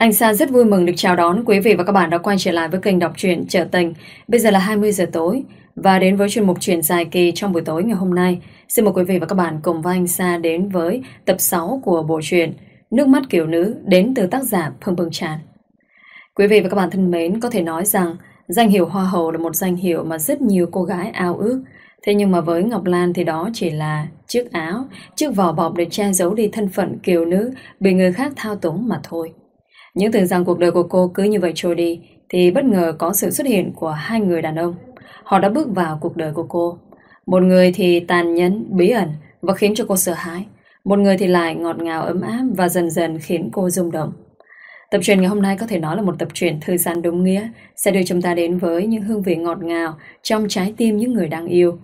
Anh Sa rất vui mừng được chào đón quý vị và các bạn đã quay trở lại với kênh đọc truyện Trở Tình. Bây giờ là 20 giờ tối và đến với chuyên mục truyện dài kỳ trong buổi tối ngày hôm nay. Xin mời quý vị và các bạn cùng với anh Sa đến với tập 6 của bộ truyện Nước mắt kiểu nữ đến từ tác giả Phương Phương Tràn. Quý vị và các bạn thân mến, có thể nói rằng danh hiệu Hoa hậu là một danh hiệu mà rất nhiều cô gái ao ước. Thế nhưng mà với Ngọc Lan thì đó chỉ là chiếc áo, chiếc vỏ bọc để che giấu đi thân phận kiều nữ bị người khác thao túng mà thôi. Những tưởng rằng cuộc đời của cô cứ như vậy trôi đi thì bất ngờ có sự xuất hiện của hai người đàn ông. Họ đã bước vào cuộc đời của cô. Một người thì tàn nhẫn, bí ẩn và khiến cho cô sợ hãi. Một người thì lại ngọt ngào ấm áp và dần dần khiến cô rung động. Tập truyện ngày hôm nay có thể nói là một tập truyện thư giãn đúng nghĩa, sẽ đưa chúng ta đến với những hương vị ngọt ngào trong trái tim những người đang yêu.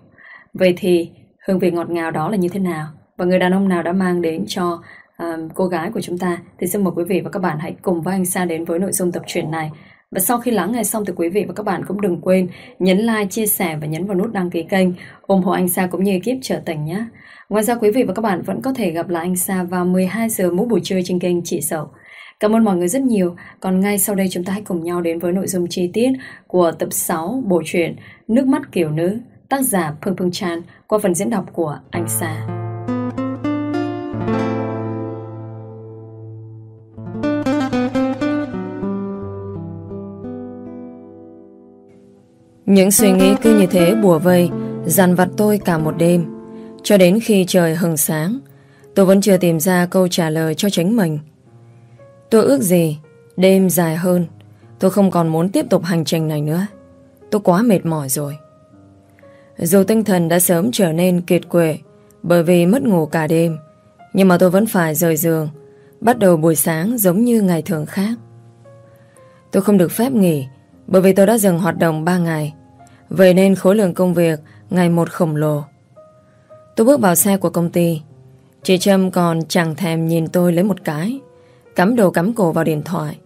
Vậy thì, hương vị ngọt ngào đó là như thế nào? Và người đàn ông nào đã mang đến cho um, cô gái của chúng ta thì xin mời quý vị và các bạn hãy cùng với anh Sa đến với nội dung tập truyện này. Và sau khi lắng nghe xong thì quý vị và các bạn cũng đừng quên nhấn like, chia sẻ và nhấn vào nút đăng ký kênh ủng hộ anh Sa cũng như ekip trở tình nhé. Ngoài ra quý vị và các bạn vẫn có thể gặp lại anh Sa vào 12 giờ mỗi buổi trưa trên kênh Chị Sầu. Cảm ơn mọi người rất nhiều. Còn ngay sau đây chúng ta hãy cùng nhau đến với nội dung chi tiết của tập 6 bộ truyện Nước mắt kiểu nữ, tác giả Phương Phương Chan qua phần diễn đọc của anh Sa. Những suy nghĩ cứ như thế bùa vây, Dằn vặt tôi cả một đêm. Cho đến khi trời hừng sáng, Tôi vẫn chưa tìm ra câu trả lời cho chính mình. Tôi ước gì Đêm dài hơn, Tôi không còn muốn tiếp tục hành trình này nữa. Tôi quá mệt mỏi rồi. Dù tinh thần đã sớm trở nên kiệt quệ Bởi vì mất ngủ cả đêm, Nhưng mà tôi vẫn phải rời giường, Bắt đầu buổi sáng giống như ngày thường khác. Tôi không được phép nghỉ bởi vì tôi đã dừng hoạt động 3 ngày. Vậy nên khối lượng công việc Ngày một khổng lồ. Tôi bước vào xe của công ty. Chị Trâm còn chẳng thèm nhìn tôi lấy một cái. Cắm đầu cắm cổ vào điện thoại.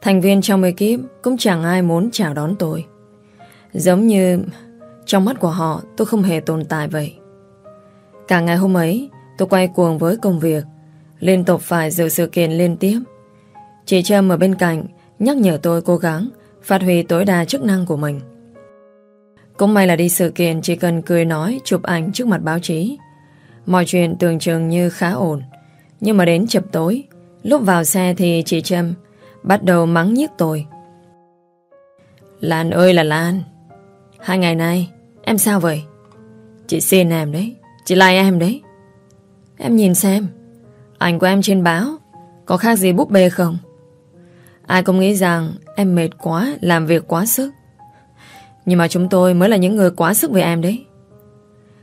Thành viên trong ekip Cũng chẳng ai muốn chào đón tôi. Giống như Trong mắt của họ, tôi không hề tồn tại vậy. Cả ngày hôm ấy, Tôi quay cuồng với công việc. Liên tục phải dự sự kiện liên tiếp. Chị Trâm ở bên cạnh Nhắc nhở tôi cố gắng Phát huy tối đa chức năng của mình cũng may là đi sự kiện chỉ cần cười nói, chụp ảnh trước mặt báo chí. Mọi chuyện tưởng chừng như khá ổn. Nhưng mà đến chập tối, lúc vào xe thì chị Trâm bắt đầu mắng nhiếc tôi. Lan ơi là Lan, hai ngày nay em sao vậy? Chị xin em đấy, chị like em đấy. Em nhìn xem, ảnh của em trên báo có khác gì búp bê không? Ai cũng nghĩ rằng em mệt quá, làm việc quá sức. Nhưng mà chúng tôi mới là những người quá sức với em đấy.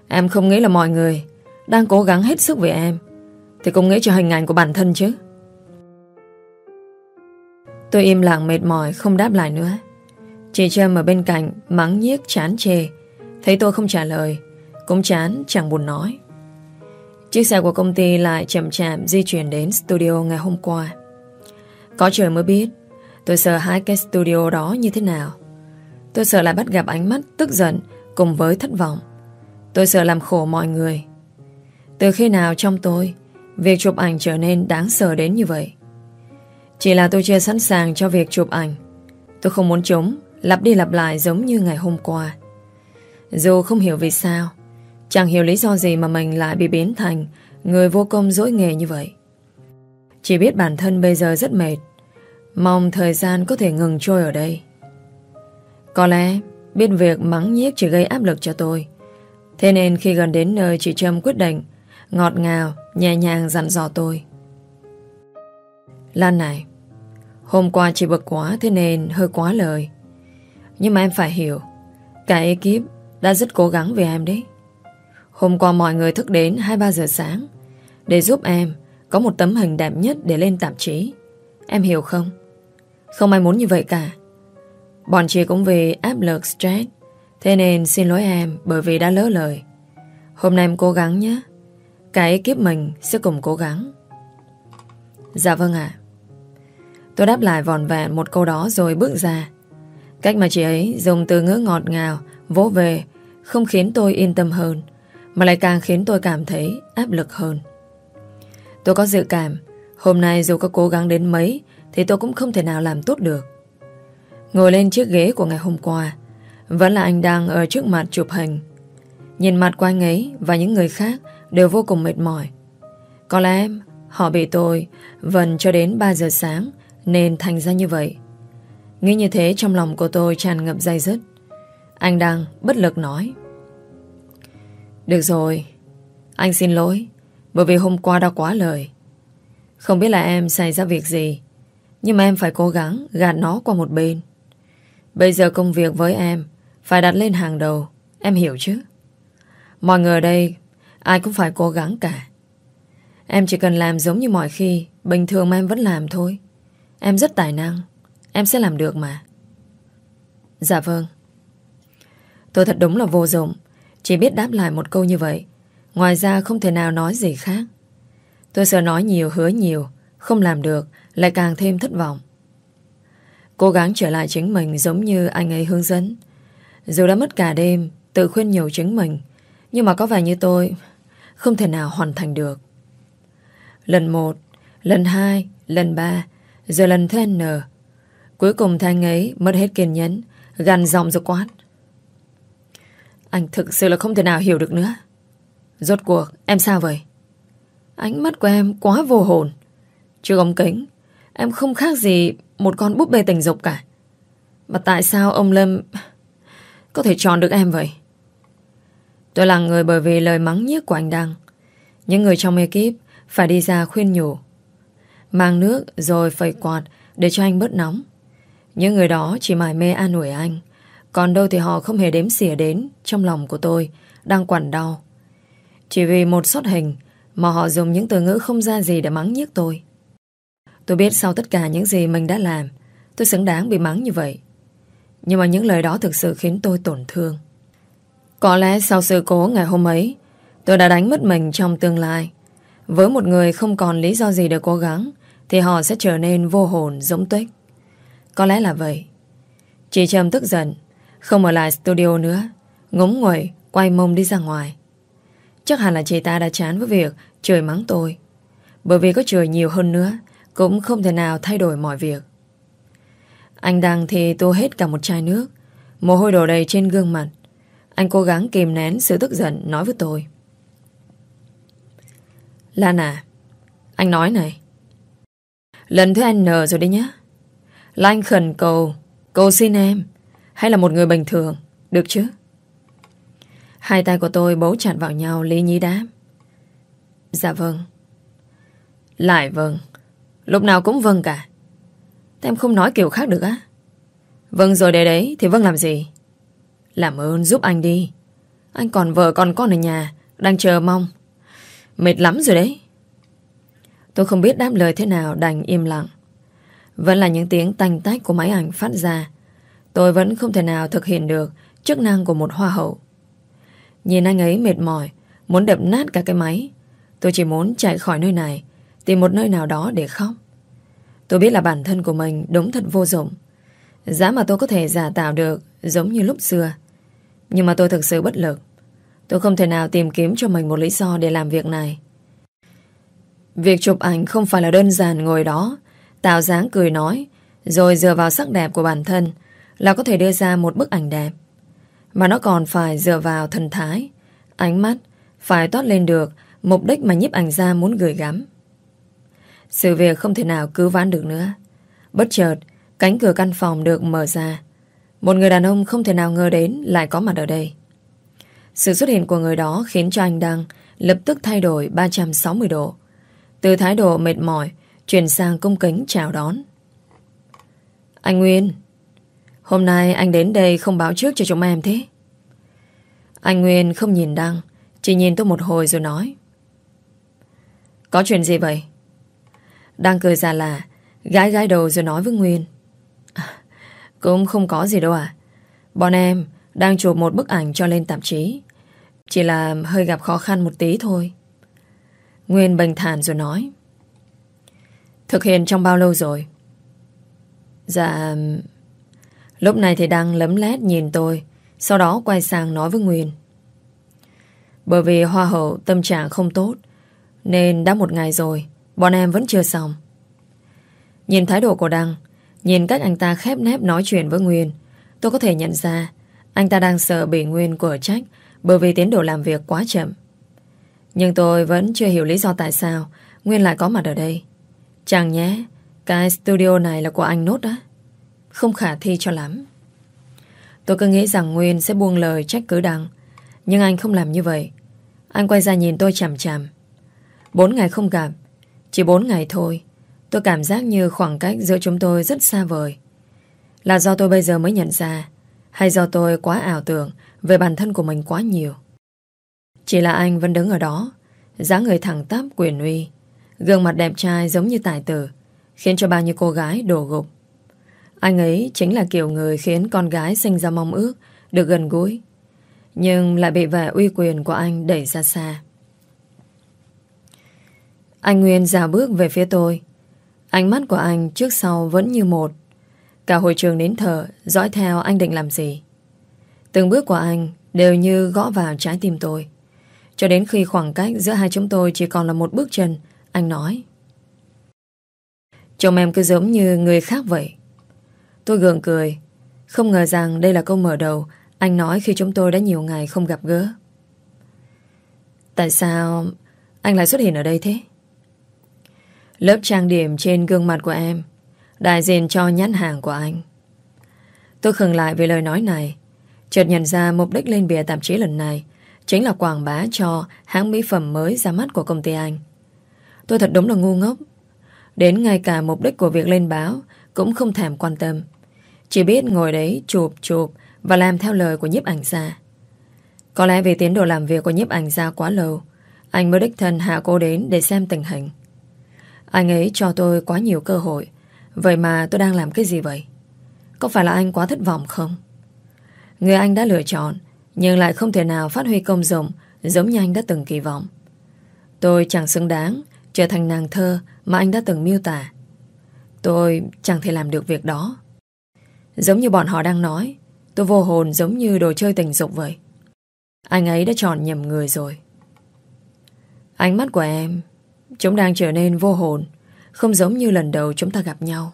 Em không nghĩ là mọi người Đang cố gắng hết sức vì em. Thì cũng nghĩ cho hình ảnh của bản thân chứ. Tôi im lặng mệt mỏi Không đáp lại nữa. Chị Trâm ở bên cạnh Mắng nhiếc chán chê. Thấy tôi không trả lời Cũng chán chẳng buồn nói. Chiếc xe của công ty lại chậm chạm Di chuyển đến studio ngày hôm qua. Có trời mới biết Tôi sợ hai cái studio đó như thế nào Tôi sợ lại bắt gặp ánh mắt tức giận cùng với thất vọng. Tôi sợ làm khổ mọi người. Từ khi nào trong tôi, việc chụp ảnh trở nên đáng sợ đến như vậy? Chỉ là tôi chưa sẵn sàng cho việc chụp ảnh. Tôi không muốn chúng lặp đi lặp lại giống như ngày hôm qua. Dù không hiểu vì sao, chẳng hiểu lý do gì mà mình lại bị biến thành người vô công dối nghề như vậy. Chỉ biết bản thân bây giờ rất mệt, mong thời gian có thể ngừng trôi ở đây. Có lẽ biết việc mắng nhiếc chỉ gây áp lực cho tôi. Thế nên khi gần đến nơi chị Trâm quyết định ngọt ngào, nhẹ nhàng dặn dò tôi. Lan này, hôm qua chị bực quá thế nên hơi quá lời. Nhưng mà em phải hiểu, cả ekip đã rất cố gắng về em đấy. Hôm qua mọi người thức đến 2-3 giờ sáng để giúp em có một tấm hình đẹp nhất để lên tạp chí. Em hiểu không? Không ai muốn như vậy cả. Bọn chị cũng vì áp lực stress. Thế nên xin lỗi em bởi vì đã lỡ lời. Hôm nay em cố gắng nhé. Cả ekip mình sẽ cùng cố gắng. Dạ vâng ạ. Tôi đáp lại vòn vẹn một câu đó rồi bước ra. Cách mà chị ấy dùng từ ngữ ngọt ngào, Vỗ về, Không khiến tôi yên tâm hơn, Mà lại càng khiến tôi cảm thấy áp lực hơn. Tôi có dự cảm, Hôm nay dù có cố gắng đến mấy thì tôi cũng không thể nào làm tốt được. Ngồi lên chiếc ghế của ngày hôm qua, Vẫn là anh đang ở trước mặt chụp hình. Nhìn mặt của anh ấy Và những người khác đều vô cùng mệt mỏi. Có lẽ họ bị tôi Vần cho đến 3 giờ sáng Nên thành ra như vậy. Nghĩ như thế trong lòng của tôi tràn ngập dây dứt. Anh đang bất lực nói. Được rồi, Anh xin lỗi, Bởi vì hôm qua đã quá lời. Không biết là em xảy ra việc gì nhưng mà em phải cố gắng gạt nó qua một bên. Bây giờ công việc với em Phải đặt lên hàng đầu, Em hiểu chứ? Mọi người ở đây, Ai cũng phải cố gắng cả. Em chỉ cần làm giống như mọi khi, Bình thường mà em vẫn làm thôi. Em rất tài năng, Em sẽ làm được mà. Dạ vâng. Tôi thật đúng là vô dụng, Chỉ biết đáp lại một câu như vậy. Ngoài ra không thể nào nói gì khác. Tôi sợ nói nhiều, hứa nhiều, Không làm được lại càng thêm thất vọng. Cố gắng trở lại chính mình giống như anh ấy hướng dẫn. Dù đã mất cả đêm, Tự khuyên nhiều chính mình, Nhưng mà có vẻ như tôi Không thể nào hoàn thành được. Lần một, Lần hai, Lần ba, Rồi lần thứ N. Cuối cùng thanh ấy mất hết kiên nhẫn, Gằn giọng rồi quát. Anh thực sự là không thể nào hiểu được nữa. Rốt cuộc, em sao vậy? Ánh mắt của em quá vô hồn. Chưa ống kính Em không khác gì một con búp bê tình dục cả. Mà tại sao ông Lâm Có thể chọn được em vậy? Tôi là người bởi vì lời mắng nhiếc của anh Đăng. Những người trong ekip Phải đi ra khuyên nhủ, Mang nước rồi phẩy quạt Để cho anh bớt nóng. Những người đó chỉ mải mê an ủi anh, Còn đâu thì họ không hề đếm xỉa đến Trong lòng của tôi, Đang quặn đau. Chỉ vì một xuất hình Mà họ dùng những từ ngữ không ra gì để mắng nhiếc tôi. Tôi biết sau tất cả những gì mình đã làm, Tôi xứng đáng bị mắng như vậy. Nhưng mà những lời đó thực sự khiến tôi tổn thương. Có lẽ sau sự cố ngày hôm ấy, Tôi đã đánh mất mình trong tương lai. Với một người không còn lý do gì để cố gắng, Thì họ sẽ trở nên vô hồn, giống tuếch. Có lẽ là vậy. Chị Trâm tức giận, Không ở lại studio nữa, Ngúng nguẩy, quay mông đi ra ngoài. Chắc hẳn là chị ta đã chán với việc Trời mắng tôi. Bởi vì có trời nhiều hơn nữa cũng không thể nào thay đổi mọi việc. Anh đang thì tô hết cả một chai nước. Mồ hôi đổ đầy trên gương mặt. Anh cố gắng kìm nén sự tức giận Nói với tôi. Lan à Anh nói này. Lần thứ N rồi đấy nhá. Là anh khẩn cầu Cầu xin em, Hay là một người bình thường, Được chứ? Hai tay của tôi bấu chặt vào nhau Lý nhí đáp. Dạ vâng. Lại vâng. Lúc nào cũng vâng cả. Thế em không nói kiểu khác được á? Vâng rồi để đấy, thì vâng làm gì? Làm ơn giúp anh đi. Anh còn vợ còn con ở nhà, Đang chờ mong. Mệt lắm rồi đấy. Tôi không biết đáp lời thế nào, đành im lặng. Vẫn là những tiếng tanh tách của máy ảnh phát ra. Tôi vẫn không thể nào thực hiện được Chức năng của một hoa hậu. Nhìn anh ấy mệt mỏi, Muốn đập nát cả cái máy. Tôi chỉ muốn chạy khỏi nơi này Tìm một nơi nào đó để khóc. Tôi biết là bản thân của mình đúng thật vô dụng. Giá mà tôi có thể giả tạo được Giống như lúc xưa. Nhưng mà tôi thực sự bất lực. Tôi không thể nào tìm kiếm cho mình một lý do để làm việc này. Việc chụp ảnh không phải là đơn giản ngồi đó, Tạo dáng cười nói, Rồi dựa vào sắc đẹp của bản thân Là có thể đưa ra một bức ảnh đẹp. Mà nó còn phải dựa vào thần thái, Ánh mắt, Phải toát lên được Mục đích mà nhiếp ảnh ra muốn gửi gắm. Sự việc không thể nào cứu vãn được nữa. Bất chợt, Cánh cửa căn phòng được mở ra. Một người đàn ông không thể nào ngờ đến Lại có mặt ở đây. Sự xuất hiện của người đó khiến cho anh Đăng Lập tức thay đổi 360 độ. Từ thái độ mệt mỏi, Chuyển sang cung kính chào đón. Anh Nguyên, Hôm nay anh đến đây không báo trước cho chúng em thế? Anh Nguyên không nhìn Đăng, Chỉ nhìn tôi một hồi rồi nói. Có chuyện gì vậy? Đang cười ra là Gái gái đầu rồi nói với Nguyên. À, Cũng không có gì đâu à. Bọn em đang chụp một bức ảnh cho lên tạp chí. Chỉ là hơi gặp khó khăn một tí thôi. Nguyên bình thản rồi nói. Thực hiện trong bao lâu rồi? Dạ... Lúc này thì đang lấm lét nhìn tôi Sau đó quay sang nói với Nguyên. Bởi vì hoa hậu tâm trạng không tốt Nên đã một ngày rồi Bọn em vẫn chưa xong Nhìn thái độ của Đăng, nhìn cách anh ta khép nép nói chuyện với Nguyên, tôi có thể nhận ra anh ta đang sợ bị Nguyên của trách bởi vì tiến độ làm việc quá chậm. Nhưng tôi vẫn chưa hiểu lý do tại sao Nguyên lại có mặt ở đây. Chẳng nhé, cái studio này là của anh nốt á. Không khả thi cho lắm. Tôi cứ nghĩ rằng Nguyên sẽ buông lời trách cứ Đăng. Nhưng anh không làm như vậy. Anh quay ra nhìn tôi chằm chằm. Bốn ngày không gặp, chỉ bốn ngày thôi. Tôi cảm giác như khoảng cách giữa chúng tôi rất xa vời. Là do tôi bây giờ mới nhận ra hay do tôi quá ảo tưởng về bản thân của mình quá nhiều. Chỉ là anh vẫn đứng ở đó, dáng người thẳng tắp quyền uy, gương mặt đẹp trai giống như tài tử, khiến cho bao nhiêu cô gái đổ gục. Anh ấy chính là kiểu người khiến con gái sinh ra mong ước được gần gũi, nhưng lại bị vẻ uy quyền của anh đẩy ra xa. Anh Nguyên dào bước về phía tôi. Ánh mắt của anh trước sau vẫn như một. Cả hội trường đến thở, dõi theo anh định làm gì. Từng bước của anh đều như gõ vào trái tim tôi. Cho đến khi khoảng cách giữa hai chúng tôi chỉ còn là một bước chân, anh nói. Chồng em cứ giống như người khác vậy. Tôi gượng cười. Không ngờ rằng đây là câu mở đầu anh nói khi chúng tôi đã nhiều ngày không gặp gỡ. Tại sao anh lại xuất hiện ở đây thế? Lớp trang điểm trên gương mặt của em đại diện cho nhãn hàng của anh. Tôi khừng lại về lời nói này. Chợt nhận ra mục đích lên bìa tạp chí lần này chính là quảng bá cho hãng mỹ phẩm mới ra mắt của công ty anh. Tôi thật đúng là ngu ngốc. Đến ngay cả mục đích của việc lên báo cũng không thèm quan tâm. Chỉ biết ngồi đấy chụp chụp và làm theo lời của nhiếp ảnh gia. Có lẽ vì tiến độ làm việc của nhiếp ảnh gia quá lâu, anh mới đích thân hạ cô đến để xem tình hình. Anh ấy cho tôi quá nhiều cơ hội, vậy mà tôi đang làm cái gì vậy? Có phải là anh quá thất vọng không? Người anh đã lựa chọn, nhưng lại không thể nào phát huy công dụng giống như anh đã từng kỳ vọng. Tôi chẳng xứng đáng trở thành nàng thơ mà anh đã từng miêu tả. Tôi chẳng thể làm được việc đó. Giống như bọn họ đang nói, tôi vô hồn giống như đồ chơi tình dục vậy. Anh ấy đã chọn nhầm người rồi. Ánh mắt của em, chúng đang trở nên vô hồn, không giống như lần đầu chúng ta gặp nhau.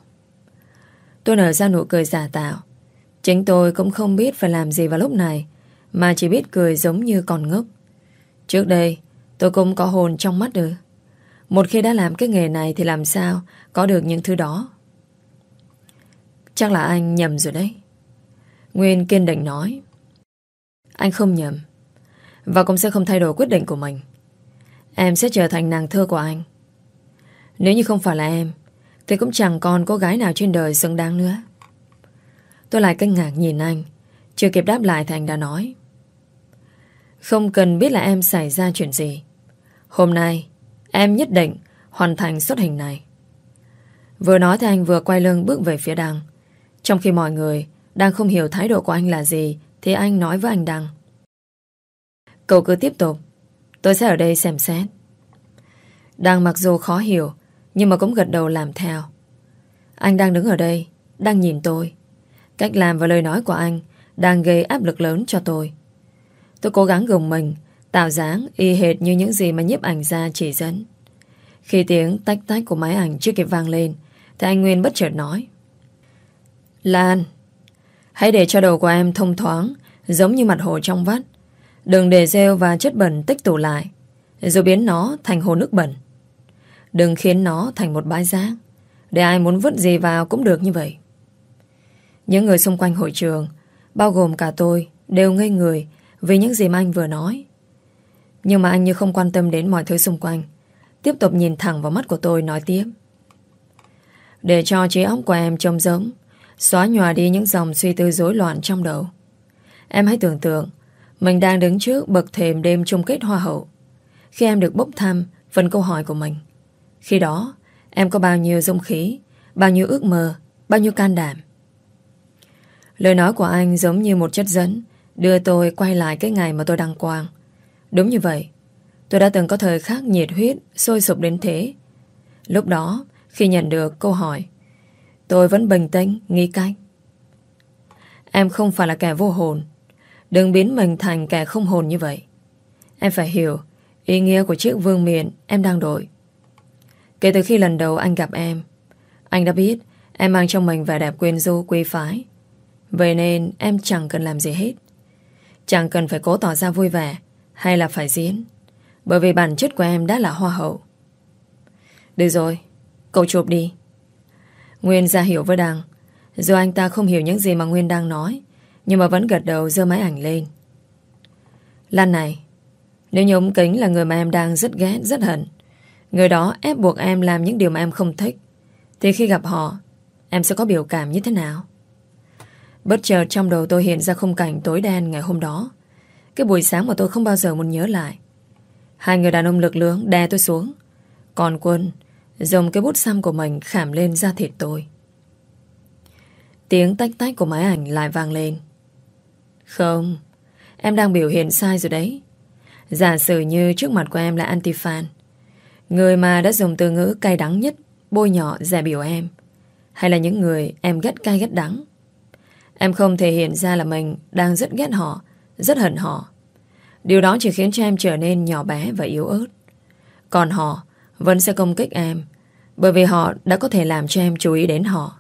Tôi nở ra nụ cười giả tạo. Chính tôi cũng không biết phải làm gì vào lúc này, mà chỉ biết cười giống như còn ngốc. Trước đây, tôi cũng có hồn trong mắt được Một khi đã làm cái nghề này thì làm sao có được những thứ đó. Chắc là anh nhầm rồi đấy. Nguyên kiên định nói. Anh không nhầm. Và cũng sẽ không thay đổi quyết định của mình. Em sẽ trở thành nàng thơ của anh. Nếu như không phải là em, thì cũng chẳng còn cô gái nào trên đời xứng đáng nữa. Tôi lại kinh ngạc nhìn anh. Chưa kịp đáp lại thì anh đã nói. Không cần biết là em xảy ra chuyện gì. Hôm nay, em nhất định hoàn thành xuất hình này. Vừa nói thì anh vừa quay lưng bước về phía Đăng. Trong khi mọi người đang không hiểu thái độ của anh là gì thì anh nói với anh Đăng. Cậu cứ tiếp tục. Tôi sẽ ở đây xem xét. đang mặc dù khó hiểu nhưng mà cũng gật đầu làm theo. Anh đang đứng ở đây, đang nhìn tôi. Cách làm và lời nói của anh đang gây áp lực lớn cho tôi. Tôi cố gắng gồng mình, tạo dáng y hệt như những gì mà nhiếp ảnh ra chỉ dẫn. Khi tiếng tách tách của máy ảnh chưa kịp vang lên, thì anh Nguyên bất chợt nói. Lan, hãy để cho đầu của em thông thoáng, giống như mặt hồ trong vắt. Đừng để rêu và chất bẩn tích tụ lại, rồi biến nó thành hồ nước bẩn. Đừng khiến nó thành một bãi rác, để ai muốn vứt gì vào cũng được như vậy. Những người xung quanh hội trường, bao gồm cả tôi, đều ngây người vì những gì mà anh vừa nói. Nhưng mà anh như không quan tâm đến mọi thứ xung quanh. Tiếp tục nhìn thẳng vào mắt của tôi nói tiếp. Để cho trí óc của em trông giống, xóa nhòa đi những dòng suy tư rối loạn trong đầu. Em hãy tưởng tượng, mình đang đứng trước bậc thềm đêm chung kết hoa hậu. Khi em được bốc thăm phần câu hỏi của mình. Khi đó, em có bao nhiêu dung khí, bao nhiêu ước mơ, bao nhiêu can đảm. Lời nói của anh giống như một chất dẫn đưa tôi quay lại cái ngày mà tôi đăng quang. Đúng như vậy, tôi đã từng có thời khắc nhiệt huyết, sôi sục đến thế. Lúc đó, khi nhận được câu hỏi, tôi vẫn bình tĩnh, nghĩ cách. Em không phải là kẻ vô hồn. Đừng biến mình thành kẻ không hồn như vậy. Em phải hiểu ý nghĩa của chiếc vương miện em đang đội. Kể từ khi lần đầu anh gặp em, Anh đã biết em mang trong mình vẻ đẹp quyến rũ quý phái. Vậy nên em chẳng cần làm gì hết. Chẳng cần phải cố tỏ ra vui vẻ hay là phải diễn. Bởi vì bản chất của em đã là hoa hậu. Được rồi, cậu chụp đi. Nguyên ra hiểu với Đăng. Dù anh ta không hiểu những gì mà Nguyên đang nói, nhưng mà vẫn gật đầu dơ máy ảnh lên. Lan này, nếu như ông Kính là người mà em đang rất ghét, rất hận, người đó ép buộc em làm những điều mà em không thích, thì khi gặp họ, em sẽ có biểu cảm như thế nào? Bất chợt trong đầu tôi hiện ra khung cảnh tối đen ngày hôm đó. Cái buổi sáng mà tôi không bao giờ muốn nhớ lại. Hai người đàn ông lực lưỡng đè tôi xuống. Còn quân dùng cái bút xăm của mình khảm lên da thịt tôi. Tiếng tách tách của máy ảnh lại vang lên. Không, em đang biểu hiện sai rồi đấy. Giả sử như trước mặt của em là antifan Người mà đã dùng từ ngữ cay đắng nhất bôi nhọ giả biểu em. Hay là những người em ghét cay ghét đắng. Em không thể hiện ra là mình đang rất ghét họ, rất hận họ. Điều đó chỉ khiến cho em trở nên nhỏ bé và yếu ớt. Còn họ vẫn sẽ công kích em bởi vì họ đã có thể làm cho em chú ý đến họ.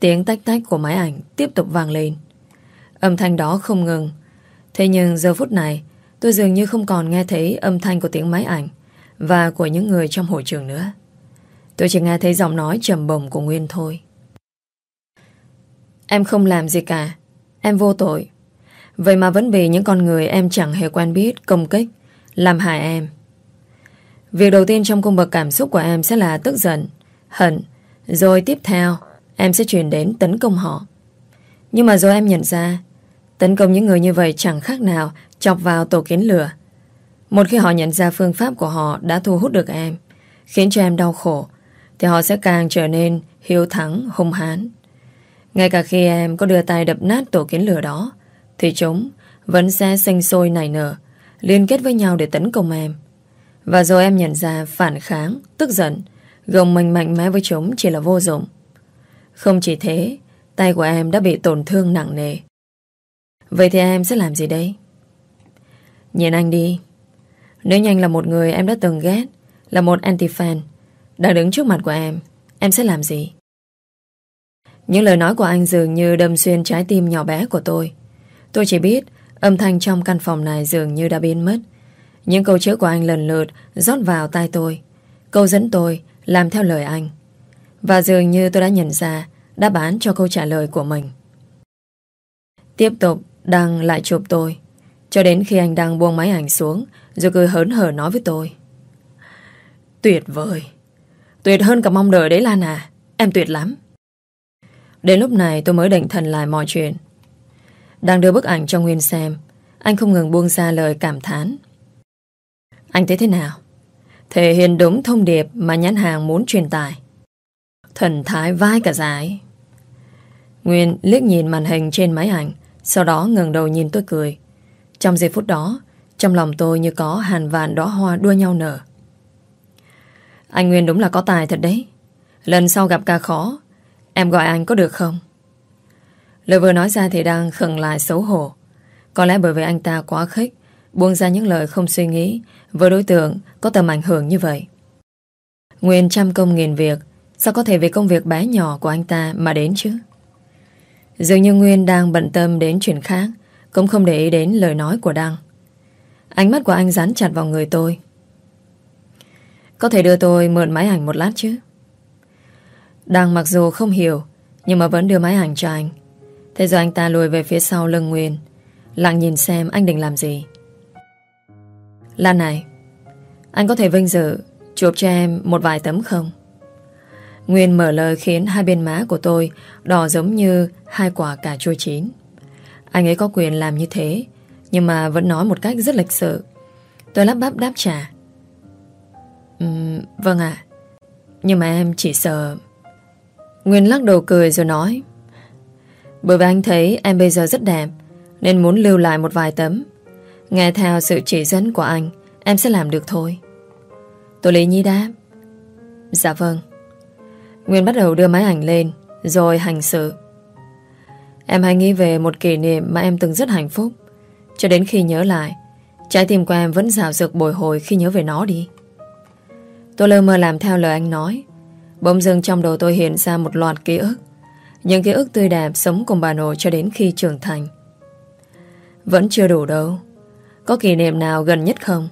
Tiếng tách tách của máy ảnh tiếp tục vang lên. Âm thanh đó không ngừng. Thế nhưng giờ phút này tôi dường như không còn nghe thấy âm thanh của tiếng máy ảnh và của những người trong hội trường nữa. Tôi chỉ nghe thấy giọng nói trầm bồng của Nguyên thôi. Em không làm gì cả. Em vô tội. Vậy mà vẫn bị những con người em chẳng hề quen biết công kích, làm hại em. Việc đầu tiên trong cung bậc cảm xúc của em sẽ là tức giận, hận, rồi tiếp theo em sẽ chuyển đến tấn công họ. Nhưng mà rồi em nhận ra, tấn công những người như vậy chẳng khác nào chọc vào tổ kiến lửa. Một khi họ nhận ra phương pháp của họ đã thu hút được em, khiến cho em đau khổ, thì họ sẽ càng trở nên hiếu thắng, hung hán. Ngay cả khi em có đưa tay đập nát tổ kiến lửa đó, thì chúng vẫn sẽ sinh sôi nảy nở, liên kết với nhau để tấn công em. Và rồi em nhận ra phản kháng, tức giận, gồng mình mạnh mẽ với chúng chỉ là vô dụng. Không chỉ thế, tay của em đã bị tổn thương nặng nề. Vậy thì em sẽ làm gì đây? Nhìn anh đi. Nếu nhanh là một người em đã từng ghét, là một anti-fan, đang đứng trước mặt của em, em sẽ làm gì? Những lời nói của anh dường như đâm xuyên trái tim nhỏ bé của tôi. Tôi chỉ biết âm thanh trong căn phòng này dường như đã biến mất. Những câu chữ của anh lần lượt rót vào tai tôi. Câu dẫn tôi làm theo lời anh. Và dường như tôi đã nhận ra đáp án cho câu trả lời của mình. Tiếp tục Đăng lại chụp tôi. Cho đến khi anh Đăng buông máy ảnh xuống, rồi cười hớn hở nói với tôi. Tuyệt vời. Tuyệt hơn cả mong đợi đấy, Lan à. Em tuyệt lắm. Đến lúc này tôi mới định thần lại mọi chuyện. Đang đưa bức ảnh cho Nguyên xem, Anh không ngừng buông ra lời cảm thán Anh thấy thế nào? Thể hiện đúng thông điệp Mà nhãn hàng muốn truyền tải Thần thái vai cả giải Nguyên liếc nhìn màn hình trên máy ảnh sau đó ngừng đầu nhìn tôi cười Trong giây phút đó Trong lòng tôi như có hàn vạn đóa hoa đua nhau nở Anh Nguyên đúng là có tài thật đấy Lần sau gặp ca khó Em gọi anh có được không? Lời vừa nói ra thì đang khẩn lại xấu hổ. Có lẽ bởi vì anh ta quá khích, buông ra những lời không suy nghĩ với đối tượng có tầm ảnh hưởng như vậy. Nguyên trăm công nghìn việc, sao có thể vì công việc bé nhỏ của anh ta mà đến chứ? Dường như Nguyên đang bận tâm đến chuyện khác, cũng không để ý đến lời nói của Đăng. Ánh mắt của anh dán chặt vào người tôi. Có thể đưa tôi mượn máy ảnh một lát chứ? Đăng mặc dù không hiểu, nhưng mà vẫn đưa máy ảnh cho anh. Thế rồi anh ta lùi về phía sau lưng Nguyên Lặng nhìn xem anh định làm gì Lan này Anh có thể vinh dự Chụp cho em một vài tấm không Nguyên mở lời khiến hai bên má của tôi Đỏ giống như hai quả cà chua chín. Anh ấy có quyền làm như thế Nhưng mà vẫn nói một cách rất lịch sự. Tôi lắp bắp đáp trả. Um, Vâng ạ. Nhưng mà em chỉ sợ Nguyên lắc đầu cười rồi nói bởi vì anh thấy em bây giờ rất đẹp Nên muốn lưu lại một vài tấm. Nghe theo sự chỉ dẫn của anh Em sẽ làm được thôi. Tôi Lý Nhi đáp Dạ vâng. Nguyên bắt đầu đưa máy ảnh lên, Rồi hành sự. Em hãy nghĩ về một kỷ niệm mà em từng rất hạnh phúc. Cho đến khi nhớ lại, Trái tim của em vẫn rào rực bồi hồi Khi nhớ về nó đi. Tôi lơ mơ làm theo lời anh nói. Bỗng dưng trong đầu tôi hiện ra một loạt ký ức. Những ký ức tươi đẹp Sống cùng bà nội cho đến khi trưởng thành. Vẫn chưa đủ đâu. Có kỷ niệm nào gần nhất không?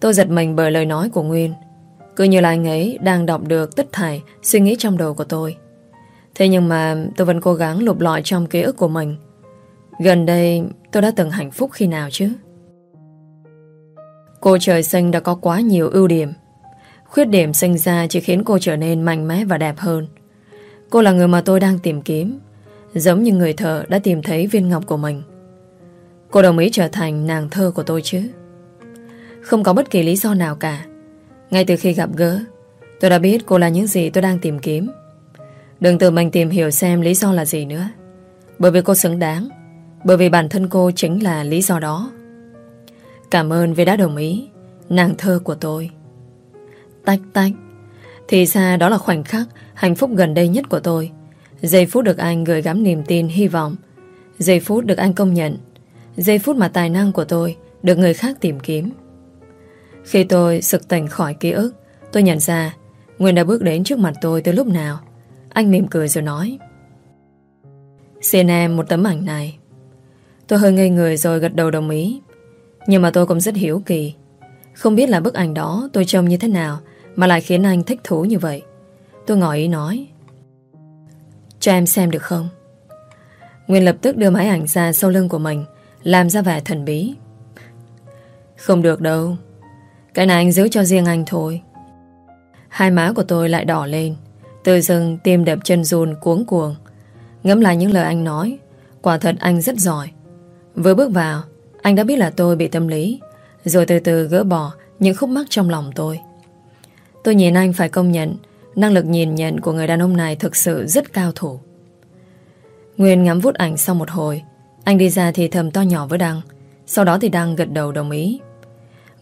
Tôi giật mình bởi lời nói của Nguyên. Cứ như là anh ấy đang đọc được tất thảy Suy nghĩ trong đầu của tôi. Thế nhưng mà tôi vẫn cố gắng lục lọi trong ký ức của mình. Gần đây tôi đã từng hạnh phúc khi nào chứ? Cô trời sinh đã có quá nhiều ưu điểm. Khuyết điểm sinh ra chỉ khiến cô trở nên mạnh mẽ và đẹp hơn. Cô là người mà tôi đang tìm kiếm, Giống như người thợ đã tìm thấy viên ngọc của mình. Cô đồng ý trở thành nàng thơ của tôi chứ? Không có bất kỳ lý do nào cả. Ngay từ khi gặp gỡ, Tôi đã biết cô là những gì tôi đang tìm kiếm. Đừng tự mình tìm hiểu xem lý do là gì nữa. Bởi vì cô xứng đáng, Bởi vì bản thân cô chính là lý do đó. Cảm ơn vì đã đồng ý, Nàng thơ của tôi. Tách tách, Thì ra đó là khoảnh khắc Hạnh phúc gần đây nhất của tôi. Giây phút được anh gửi gắm niềm tin, hy vọng. Giây phút được anh công nhận. Giây phút mà tài năng của tôi Được người khác tìm kiếm. Khi tôi sực tỉnh khỏi ký ức, Tôi nhận ra Nguyên đã bước đến trước mặt tôi từ lúc nào. Anh mỉm cười rồi nói, Xin em một tấm ảnh này. Tôi hơi ngây người rồi gật đầu đồng ý. Nhưng mà tôi cũng rất hiểu kỳ. Không biết là bức ảnh đó tôi trông như thế nào Mà lại khiến anh thích thú như vậy. Tôi ngỏ ý nói, Cho em xem được không? Nguyên lập tức đưa máy ảnh ra sau lưng của mình, Làm ra vẻ thần bí. Không được đâu. Cái này anh giữ cho riêng anh thôi. Hai má của tôi lại đỏ lên. Từ dưng tim đập chân run cuống cuồng. Ngẫm lại những lời anh nói. Quả thật anh rất giỏi. Vừa bước vào, Anh đã biết là tôi bị tâm lý. Rồi từ từ gỡ bỏ những khúc mắc trong lòng tôi. Tôi nhìn anh phải công nhận, Năng lực nhìn nhận của người đàn ông này Thực sự rất cao thủ. Nguyên ngắm vút ảnh sau một hồi. Anh đi ra thì thầm to nhỏ với Đăng. Sau đó thì Đăng gật đầu đồng ý.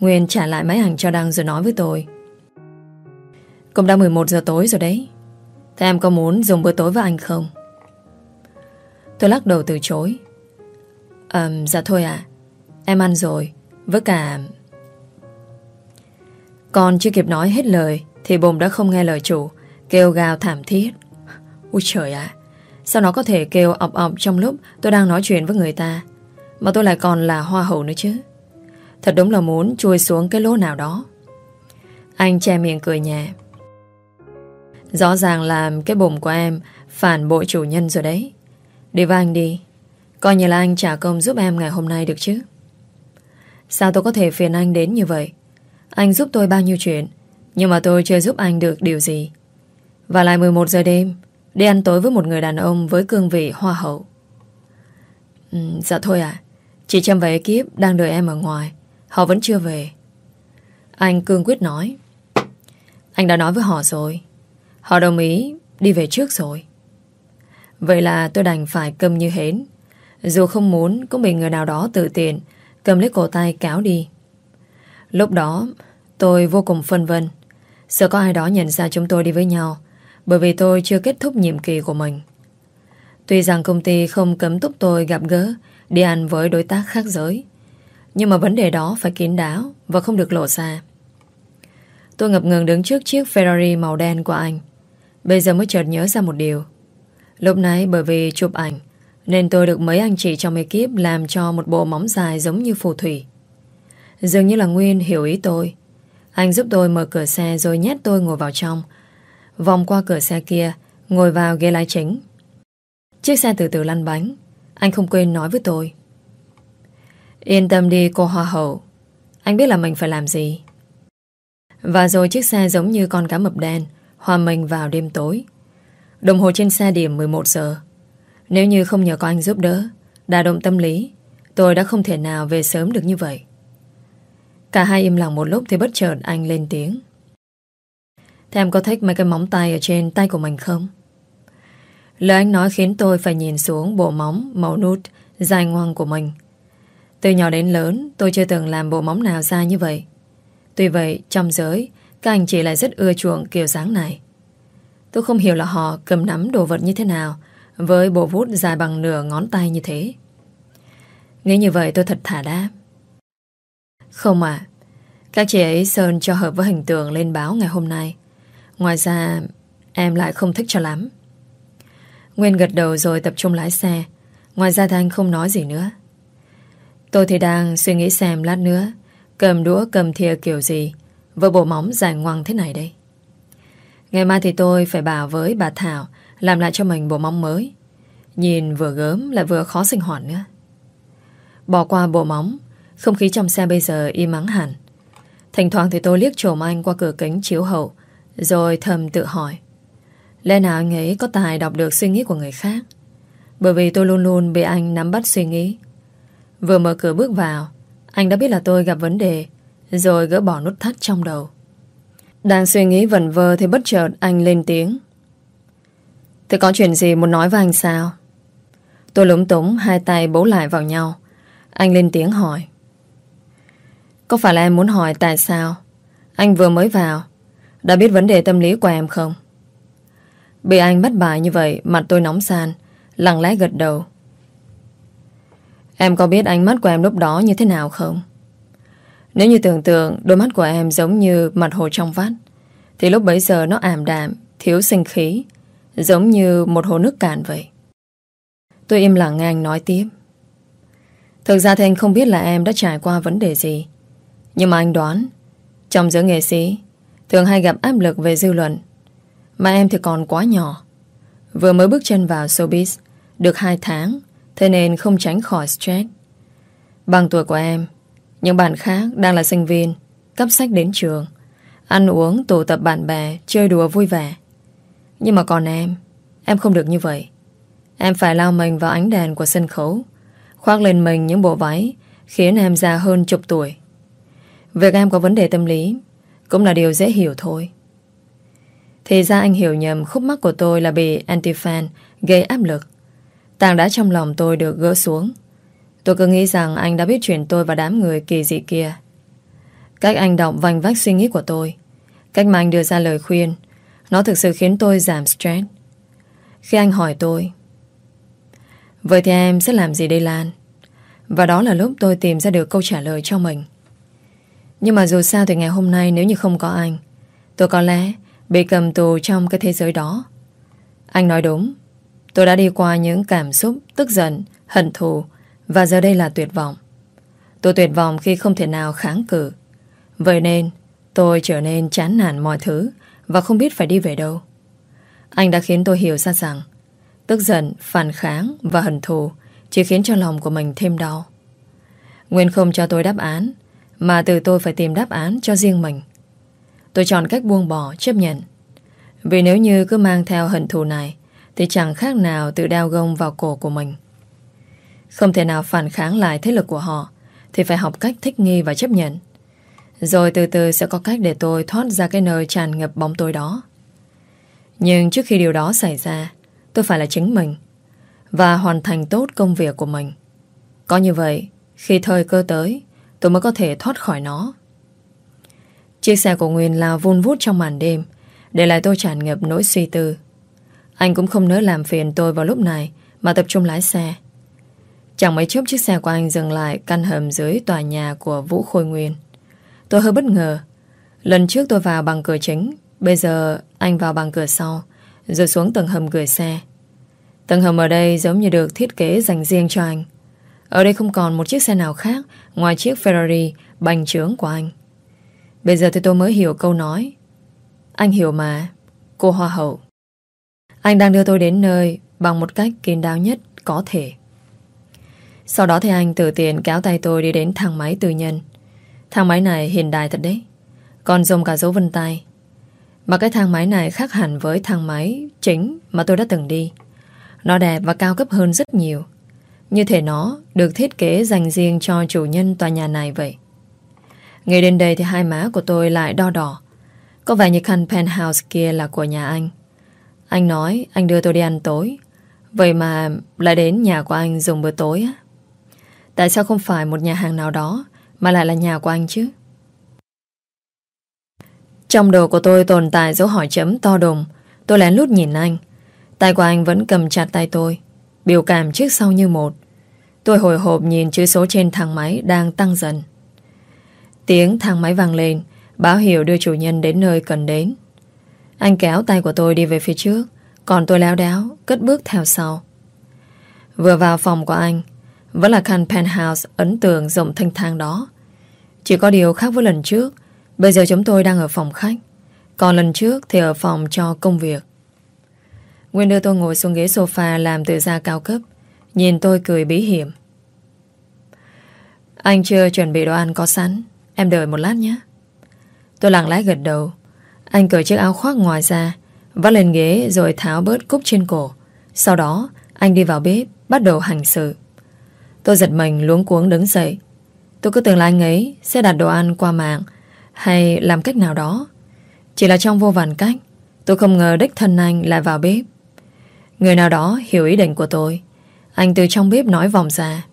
Nguyên trả lại máy ảnh cho Đăng rồi nói với tôi. Cũng đã 11 giờ tối rồi đấy. Thế em có muốn dùng bữa tối với anh không? Tôi lắc đầu từ chối. À, dạ thôi ạ. Em ăn rồi Với cả Còn chưa kịp nói hết lời Thì bồm đã không nghe lời chủ Kêu gào thảm thiết. Úi trời ạ. Sao nó có thể kêu ọc ọc trong lúc tôi đang nói chuyện với người ta Mà tôi lại còn là hoa hậu nữa chứ? Thật đúng là muốn chui xuống cái lỗ nào đó. Anh che miệng cười nhẹ. Rõ ràng là cái bụng của em Phản bội chủ nhân rồi đấy. Đi với anh đi. Coi như là anh trả công giúp em ngày hôm nay được chứ. Sao tôi có thể phiền anh đến như vậy? Anh giúp tôi bao nhiêu chuyện Nhưng mà tôi chưa giúp anh được điều gì. Và lại 11 giờ đêm Đi ăn tối với một người đàn ông Với cương vị hoa hậu. Ừ, Dạ thôi à Chị Trâm và ekip đang đợi em ở ngoài. Họ vẫn chưa về. Anh cương quyết nói. Anh đã nói với họ rồi. Họ đồng ý đi về trước rồi. Vậy là tôi đành phải câm như hến. Dù không muốn, Cũng bị người nào đó tự tiện Cầm lấy cổ tay cáo đi. Lúc đó, tôi vô cùng phân vân. Sợ có ai đó nhận ra chúng tôi đi với nhau, Bởi vì tôi chưa kết thúc nhiệm kỳ của mình. Tuy rằng công ty không cấm túc tôi gặp gỡ, Đi ăn với đối tác khác giới nhưng mà vấn đề đó phải kín đáo Và không được lộ ra. Tôi ngập ngừng đứng trước chiếc Ferrari màu đen của anh. Bây giờ mới chợt nhớ ra một điều. Lúc nãy bởi vì chụp ảnh, Nên tôi được mấy anh chị trong ekip Làm cho một bộ móng dài giống như phù thủy. Dường như là Nguyên hiểu ý tôi. Anh giúp tôi mở cửa xe Rồi nhét tôi ngồi vào trong. Vòng qua cửa xe kia, Ngồi vào ghế lái chính. Chiếc xe từ từ lăn bánh. Anh không quên nói với tôi. Yên tâm đi, cô hoa hậu. Anh biết là mình phải làm gì. Và rồi chiếc xe giống như con cá mập đen Hòa mình vào đêm tối. Đồng hồ trên xe điểm 11 giờ. Nếu như không nhờ có anh giúp đỡ Đà động tâm lý, Tôi đã không thể nào về sớm được như vậy. Cả hai im lặng một lúc Thì bất chợt anh lên tiếng. Thế em có thích mấy cái móng tay Ở trên tay của mình không? Lời anh nói khiến tôi phải nhìn xuống Bộ móng, màu nút, Dài ngoằng của mình. Từ nhỏ đến lớn tôi chưa từng làm bộ móng nào ra như vậy Tuy vậy trong giới Các anh chị lại rất ưa chuộng kiểu dáng này Tôi không hiểu là họ cầm nắm đồ vật như thế nào với bộ vút dài bằng nửa ngón tay như thế. Nghĩ như vậy tôi thật thả đáp. Không ạ. các chị ấy sơn cho hợp với hình tượng lên báo ngày hôm nay. Ngoài ra, em lại không thích cho lắm. Nguyên gật đầu rồi tập trung lái xe. Ngoài ra thì anh không nói gì nữa. Tôi thì đang suy nghĩ xem lát nữa cầm đũa cầm thìa kiểu gì với bộ móng dài ngoằng thế này đây. Ngày mai thì tôi phải bảo với bà Thảo làm lại cho mình bộ móng mới. Nhìn vừa gớm lại vừa khó sinh hoạt nữa. Bỏ qua bộ móng, không khí trong xe bây giờ im mắng hẳn. Thỉnh thoảng thì tôi liếc trồm anh qua cửa kính chiếu hậu, rồi thầm tự hỏi. Lẽ nào anh ấy có tài đọc được suy nghĩ của người khác? Bởi vì tôi luôn luôn bị anh nắm bắt suy nghĩ. Vừa mở cửa bước vào, anh đã biết là tôi gặp vấn đề, rồi gỡ bỏ nút thắt trong đầu. Đang suy nghĩ vẩn vơ thì bất chợt anh lên tiếng. Thế có chuyện gì muốn nói với anh sao? Tôi lúng túng hai tay bấu lại vào nhau. Anh lên tiếng hỏi. Có phải là em muốn hỏi tại sao Anh vừa mới vào Đã biết vấn đề tâm lý của em không Bị anh bắt bài như vậy Mặt tôi nóng san Lặng lẽ gật đầu Em có biết ánh mắt của em lúc đó như thế nào không? Nếu như tưởng tượng, Đôi mắt của em giống như mặt hồ trong vắt. Thì lúc bấy giờ nó ảm đạm, Thiếu sinh khí, Giống như một hồ nước cạn vậy. Tôi im lặng nghe anh nói tiếp. Thực ra thì anh không biết là em đã trải qua vấn đề gì. Nhưng mà anh đoán, Trong giới nghệ sĩ, Thường hay gặp áp lực về dư luận. Mà em thì còn quá nhỏ. Vừa mới bước chân vào showbiz, Được 2 tháng Thế nên không tránh khỏi stress. Bằng tuổi của em Những bạn khác đang là sinh viên Cấp sách đến trường Ăn uống, tụ tập bạn bè Chơi đùa vui vẻ. Nhưng mà còn em Em không được như vậy. Em phải lao mình vào ánh đèn của sân khấu Khoác lên mình những bộ váy Khiến em già hơn chục tuổi. Việc em có vấn đề tâm lý Cũng là điều dễ hiểu thôi. Thì ra anh hiểu nhầm khúc mắc của tôi là bị anti-fan gây áp lực. Tàng đá trong lòng tôi được gỡ xuống. Tôi cứ nghĩ rằng anh đã biết chuyện tôi và đám người kỳ dị kia. Cách anh đọc vành vách suy nghĩ của tôi, cách mà anh đưa ra lời khuyên, nó thực sự khiến tôi giảm stress. Khi anh hỏi tôi, Vậy thì em sẽ làm gì đây Lan? Và đó là lúc tôi tìm ra được câu trả lời cho mình. Nhưng mà dù sao thì ngày hôm nay nếu như không có anh, tôi có lẽ bị cầm tù trong cái thế giới đó. Anh nói đúng. Tôi đã đi qua những cảm xúc tức giận, hận thù và giờ đây là tuyệt vọng. Tôi tuyệt vọng khi không thể nào kháng cự. Vậy nên tôi trở nên chán nản mọi thứ và không biết phải đi về đâu. Anh đã khiến tôi hiểu ra rằng Tức giận, phản kháng và hận thù chỉ khiến cho lòng của mình thêm đau. Nguyên không cho tôi đáp án, mà từ tôi phải tìm đáp án cho riêng mình. Tôi chọn cách buông bỏ, chấp nhận. Vì nếu như cứ mang theo hận thù này, thì chẳng khác nào tự đeo gông vào cổ của mình. Không thể nào phản kháng lại thế lực của họ, thì phải học cách thích nghi và chấp nhận. Rồi từ từ sẽ có cách để tôi thoát ra cái nơi tràn ngập bóng tối đó. Nhưng trước khi điều đó xảy ra, Tôi phải là chính mình Và hoàn thành tốt công việc của mình Có như vậy Khi thời cơ tới Tôi mới có thể thoát khỏi nó Chiếc xe của Nguyên lao vun vút trong màn đêm Để lại tôi tràn ngập nỗi suy tư anh cũng không nỡ làm phiền tôi vào lúc này Mà tập trung lái xe Chẳng mấy chốc chiếc xe của anh dừng lại Căn hầm dưới tòa nhà của Vũ Khôi Nguyên Tôi hơi bất ngờ Lần trước tôi vào bằng cửa chính Bây giờ anh vào bằng cửa sau Rồi xuống tầng hầm gửi xe Tầng hầm ở đây giống như được thiết kế dành riêng cho anh. Ở đây không còn một chiếc xe nào khác ngoài chiếc Ferrari bành trướng của anh. Bây giờ thì tôi mới hiểu câu nói. Anh hiểu mà, cô Hoa hậu. Anh đang đưa tôi đến nơi bằng một cách kín đáo nhất có thể. Sau đó thì anh tự tiện kéo tay tôi đi đến thang máy tư nhân. Thang máy này hiện đại thật đấy. Còn dùng cả dấu vân tay. Mà cái thang máy này khác hẳn với thang máy chính mà tôi đã từng đi. Nó đẹp và cao cấp hơn rất nhiều Như thể nó được thiết kế dành riêng cho chủ nhân tòa nhà này vậy Ngay đến đây thì hai má của tôi lại đo đỏ Có vẻ như căn penthouse kia là của nhà anh anh nói, anh đưa tôi đi ăn tối. Vậy mà lại đến nhà của anh dùng bữa tối á. Tại sao không phải một nhà hàng nào đó Mà lại là nhà của anh chứ? Trong đầu của tôi tồn tại dấu hỏi chấm to đùng. Tôi lén lút nhìn anh. Tay của anh vẫn cầm chặt tay tôi. Biểu cảm trước sau như một. Tôi hồi hộp nhìn chữ số trên thang máy Đang tăng dần. Tiếng thang máy vang lên. Báo hiệu đưa chủ nhân đến nơi cần đến. Anh kéo tay của tôi đi về phía trước, Còn tôi léo đéo Cất bước theo sau. Vừa vào phòng của anh, Vẫn là căn penthouse ấn tượng rộng thanh thang đó. Chỉ có điều khác với lần trước, Bây giờ chúng tôi đang ở phòng khách, Còn lần trước thì ở phòng cho công việc. Nguyên đưa tôi ngồi xuống ghế sofa Làm từ da cao cấp, Nhìn tôi cười bí hiểm. Anh chưa chuẩn bị đồ ăn có sẵn, Em đợi một lát nhé. Tôi lặng lẽ gật đầu. Anh cởi chiếc áo khoác ngoài ra, Vắt lên ghế rồi tháo bớt cúc trên cổ. Sau đó, anh đi vào bếp, Bắt đầu hành sự. Tôi giật mình luống cuống đứng dậy. Tôi cứ tưởng là anh ấy sẽ đặt đồ ăn qua mạng Hay làm cách nào đó. Chỉ là trong vô vàn cách, Tôi không ngờ đích thân anh lại vào bếp. Người nào đó hiểu ý định của tôi. Anh từ trong bếp nói vòng ra.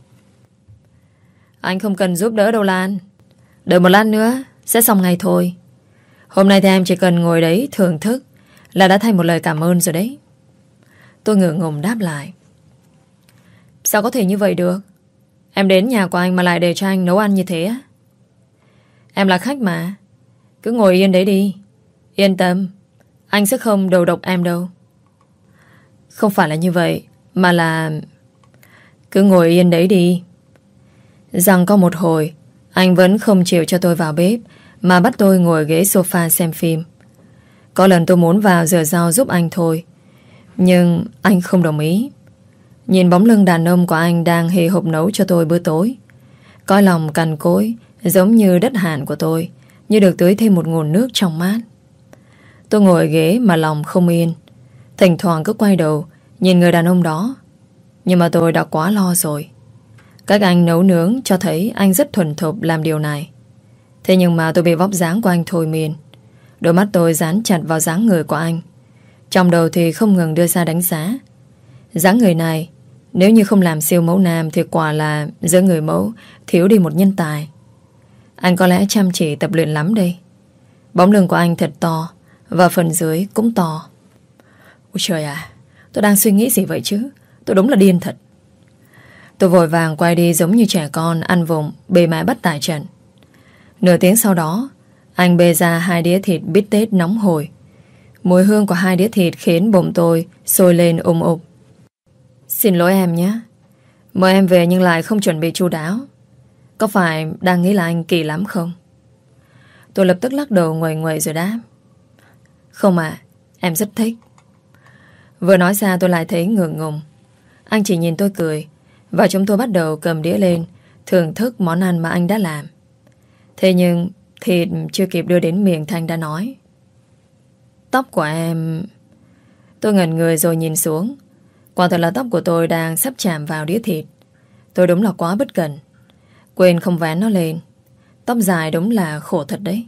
Anh không cần giúp đỡ đâu Lan. Đợi một lát nữa, Sẽ xong ngay thôi. Hôm nay thì em chỉ cần ngồi đấy thưởng thức Là đã thay một lời cảm ơn rồi đấy. Tôi ngượng ngùng đáp lại. Sao có thể như vậy được? Em đến nhà của anh mà lại để cho anh nấu ăn như thế á? Em là khách mà. Cứ ngồi yên đấy đi. Yên tâm, Anh sẽ không đầu độc em đâu. Không phải là như vậy, Mà là Cứ ngồi yên đấy đi. Rằng có một hồi, Anh vẫn không chịu cho tôi vào bếp. Mà bắt tôi ngồi ghế sofa xem phim Có lần tôi muốn vào rửa rau giúp anh thôi Nhưng anh không đồng ý Nhìn bóng lưng đàn ông của anh đang hề hộp nấu cho tôi bữa tối. Coi lòng cằn cối, giống như đất hạn của tôi, như được tưới thêm một nguồn nước trong mát. Tôi ngồi ghế mà lòng không yên. Thỉnh thoảng cứ quay đầu, nhìn người đàn ông đó. Nhưng mà tôi đã quá lo rồi. Các anh nấu nướng cho thấy anh rất thuần thục làm điều này. Thế nhưng mà tôi bị vóc dáng của anh thôi miên. Đôi mắt tôi dán chặt vào dáng người của anh. Trong đầu thì không ngừng đưa ra đánh giá. dáng người này, nếu như không làm siêu mẫu nam Thì quả là giữa người mẫu Thiếu đi một nhân tài Anh có lẽ chăm chỉ tập luyện lắm đây Bóng lưng của anh thật to, Và phần dưới cũng to Ôi trời à Tôi đang suy nghĩ gì vậy chứ Tôi đúng là điên thật Tôi vội vàng quay đi giống như trẻ con Ăn vùng bề mãi bắt tài trận Nửa tiếng sau đó, Anh bê ra hai đĩa thịt bít tết nóng hổi. Mùi hương của hai đĩa thịt khiến bụng tôi sôi lên ôm ục Xin lỗi em nhé. Mời em về nhưng lại không chuẩn bị chu đáo. Có phải đang nghĩ là anh kỳ lắm không? Tôi lập tức lắc đầu ngoài ngoài rồi đáp. Không à Em rất thích. Vừa nói ra tôi lại thấy ngượng ngùng. Anh chỉ nhìn tôi cười Và chúng tôi bắt đầu cầm đĩa lên Thưởng thức món ăn mà anh đã làm. Thế nhưng Thịt chưa kịp đưa đến miệng Thanh đã nói Tóc của em Tôi ngẩn người rồi nhìn xuống Quả thật là tóc của tôi đang sắp chạm vào đĩa thịt. Tôi đúng là quá bất cẩn Quên không vén nó lên. Tóc dài đúng là khổ thật đấy.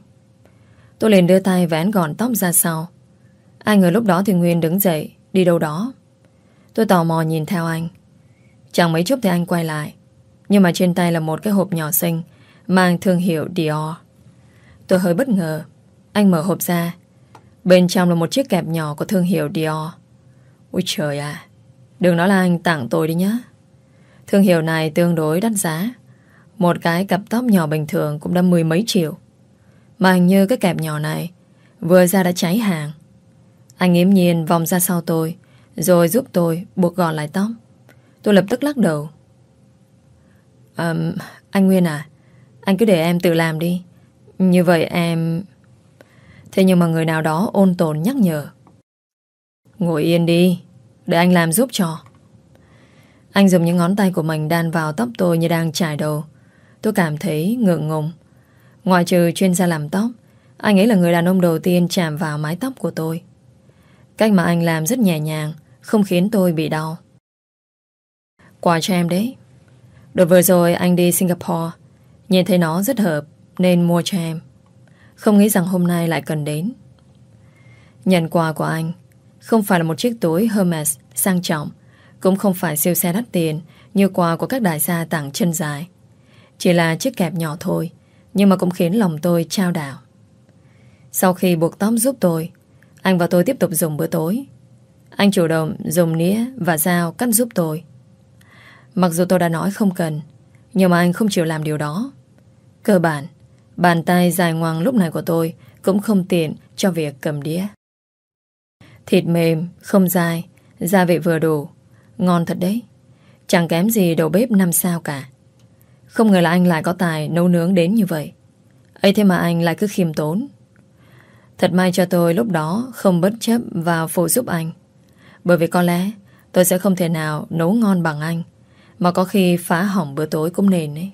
Tôi liền đưa tay vén gọn tóc ra sau. Anh ở lúc đó thì Nguyên đứng dậy, đi đâu đó. Tôi tò mò nhìn theo anh. Chẳng mấy chút thì anh quay lại. Nhưng mà trên tay là một cái hộp nhỏ xinh mang thương hiệu Dior. Tôi hơi bất ngờ. Anh mở hộp ra. Bên trong là một chiếc kẹp nhỏ của thương hiệu Dior. Ôi trời à! Đừng nói là anh tặng tôi đi nhé Thương hiệu này tương đối đắt giá Một cái cặp tóc nhỏ bình thường Cũng đã mười mấy triệu Mà hình như cái kẹp nhỏ này Vừa ra đã cháy hàng Anh nghiễm nhiên vòng ra sau tôi Rồi giúp tôi buộc gọn lại tóc Tôi lập tức lắc đầu um, Anh Nguyên à anh cứ để em tự làm đi. Như vậy em Thế nhưng mà người nào đó ôn tồn nhắc nhở. Ngồi yên đi, để anh làm giúp cho. Anh dùng những ngón tay của mình đan vào tóc tôi như đang trải đầu. Tôi cảm thấy ngượng ngùng. Ngoài trừ chuyên gia làm tóc, Anh ấy là người đàn ông đầu tiên chạm vào mái tóc của tôi. Cách mà anh làm rất nhẹ nhàng, Không khiến tôi bị đau. Quà cho em đấy. Đợt vừa rồi anh đi Singapore Nhìn thấy nó rất hợp, Nên mua cho em. Không nghĩ rằng hôm nay lại cần đến. Nhận quà của anh, không phải là một chiếc túi Hermes sang trọng, Cũng không phải siêu xe đắt tiền Như quà của các đại gia tặng chân dài. Chỉ là chiếc kẹp nhỏ thôi, Nhưng mà cũng khiến lòng tôi trao đảo. Sau khi buộc tóm giúp tôi, Anh và tôi tiếp tục dùng bữa tối. Anh chủ động dùng nĩa và dao cắt giúp tôi. Mặc dù tôi đã nói không cần, Nhưng mà anh không chịu làm điều đó. Cơ bản Bàn tay dài ngoằng lúc này của tôi Cũng không tiện cho việc cầm đĩa Thịt mềm, không dai, gia vị vừa đủ. Ngon thật đấy. Chẳng kém gì đầu bếp năm sao cả. Không ngờ là anh lại có tài nấu nướng đến như vậy. ấy thế mà anh lại cứ khiêm tốn. Thật may cho tôi lúc đó không bất chấp vào phụ giúp anh. Bởi vì có lẽ tôi sẽ không thể nào nấu ngon bằng anh. Mà có khi phá hỏng bữa tối cũng nền ấy.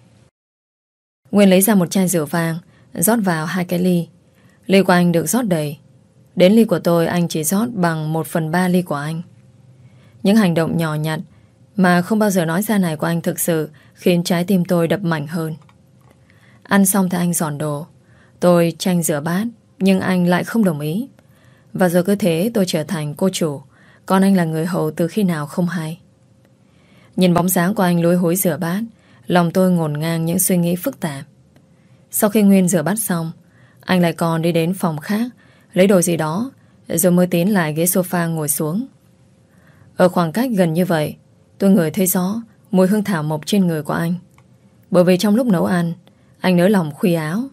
Nguyên lấy ra một chai rượu vàng rót vào hai cái ly. Ly của anh được rót đầy. Đến ly của tôi anh chỉ rót bằng một phần ba ly của anh. Những hành động nhỏ nhặt mà không bao giờ nói ra này của anh thực sự khiến trái tim tôi đập mạnh hơn. Ăn xong thì anh dọn đồ. Tôi tranh rửa bát, nhưng anh lại không đồng ý. Và giờ cứ thế tôi trở thành cô chủ, còn anh là người hầu từ khi nào không hay. Nhìn bóng dáng của anh lối hối rửa bát, lòng tôi ngổn ngang những suy nghĩ phức tạp. Sau khi Nguyên rửa bát xong, anh lại còn đi đến phòng khác, lấy đồ gì đó, rồi mới tiến lại ghế sofa ngồi xuống. Ở khoảng cách gần như vậy, tôi ngửi thấy rõ mùi hương thảo mộc trên người của anh. Bởi vì trong lúc nấu ăn, anh nới lòng khuy áo.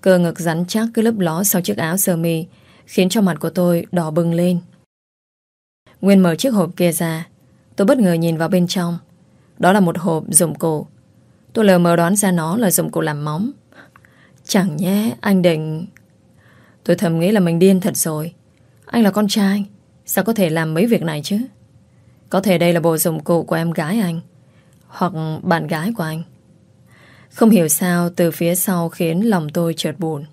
Cơ ngực rắn chắc cứ lấp ló sau chiếc áo sơ mi, khiến cho mặt của tôi đỏ bừng lên. Nguyên mở chiếc hộp kia ra, tôi bất ngờ nhìn vào bên trong. Đó là một hộp dụng cụ. Tôi lờ mờ đoán ra nó là dụng cụ làm móng. Chẳng nhé, anh định... Tôi thầm nghĩ là mình điên thật rồi. Anh là con trai, sao có thể làm mấy việc này chứ? Có thể đây là bộ dụng cụ của em gái anh Hoặc bạn gái của anh Không hiểu sao từ phía sau khiến lòng tôi chợt buồn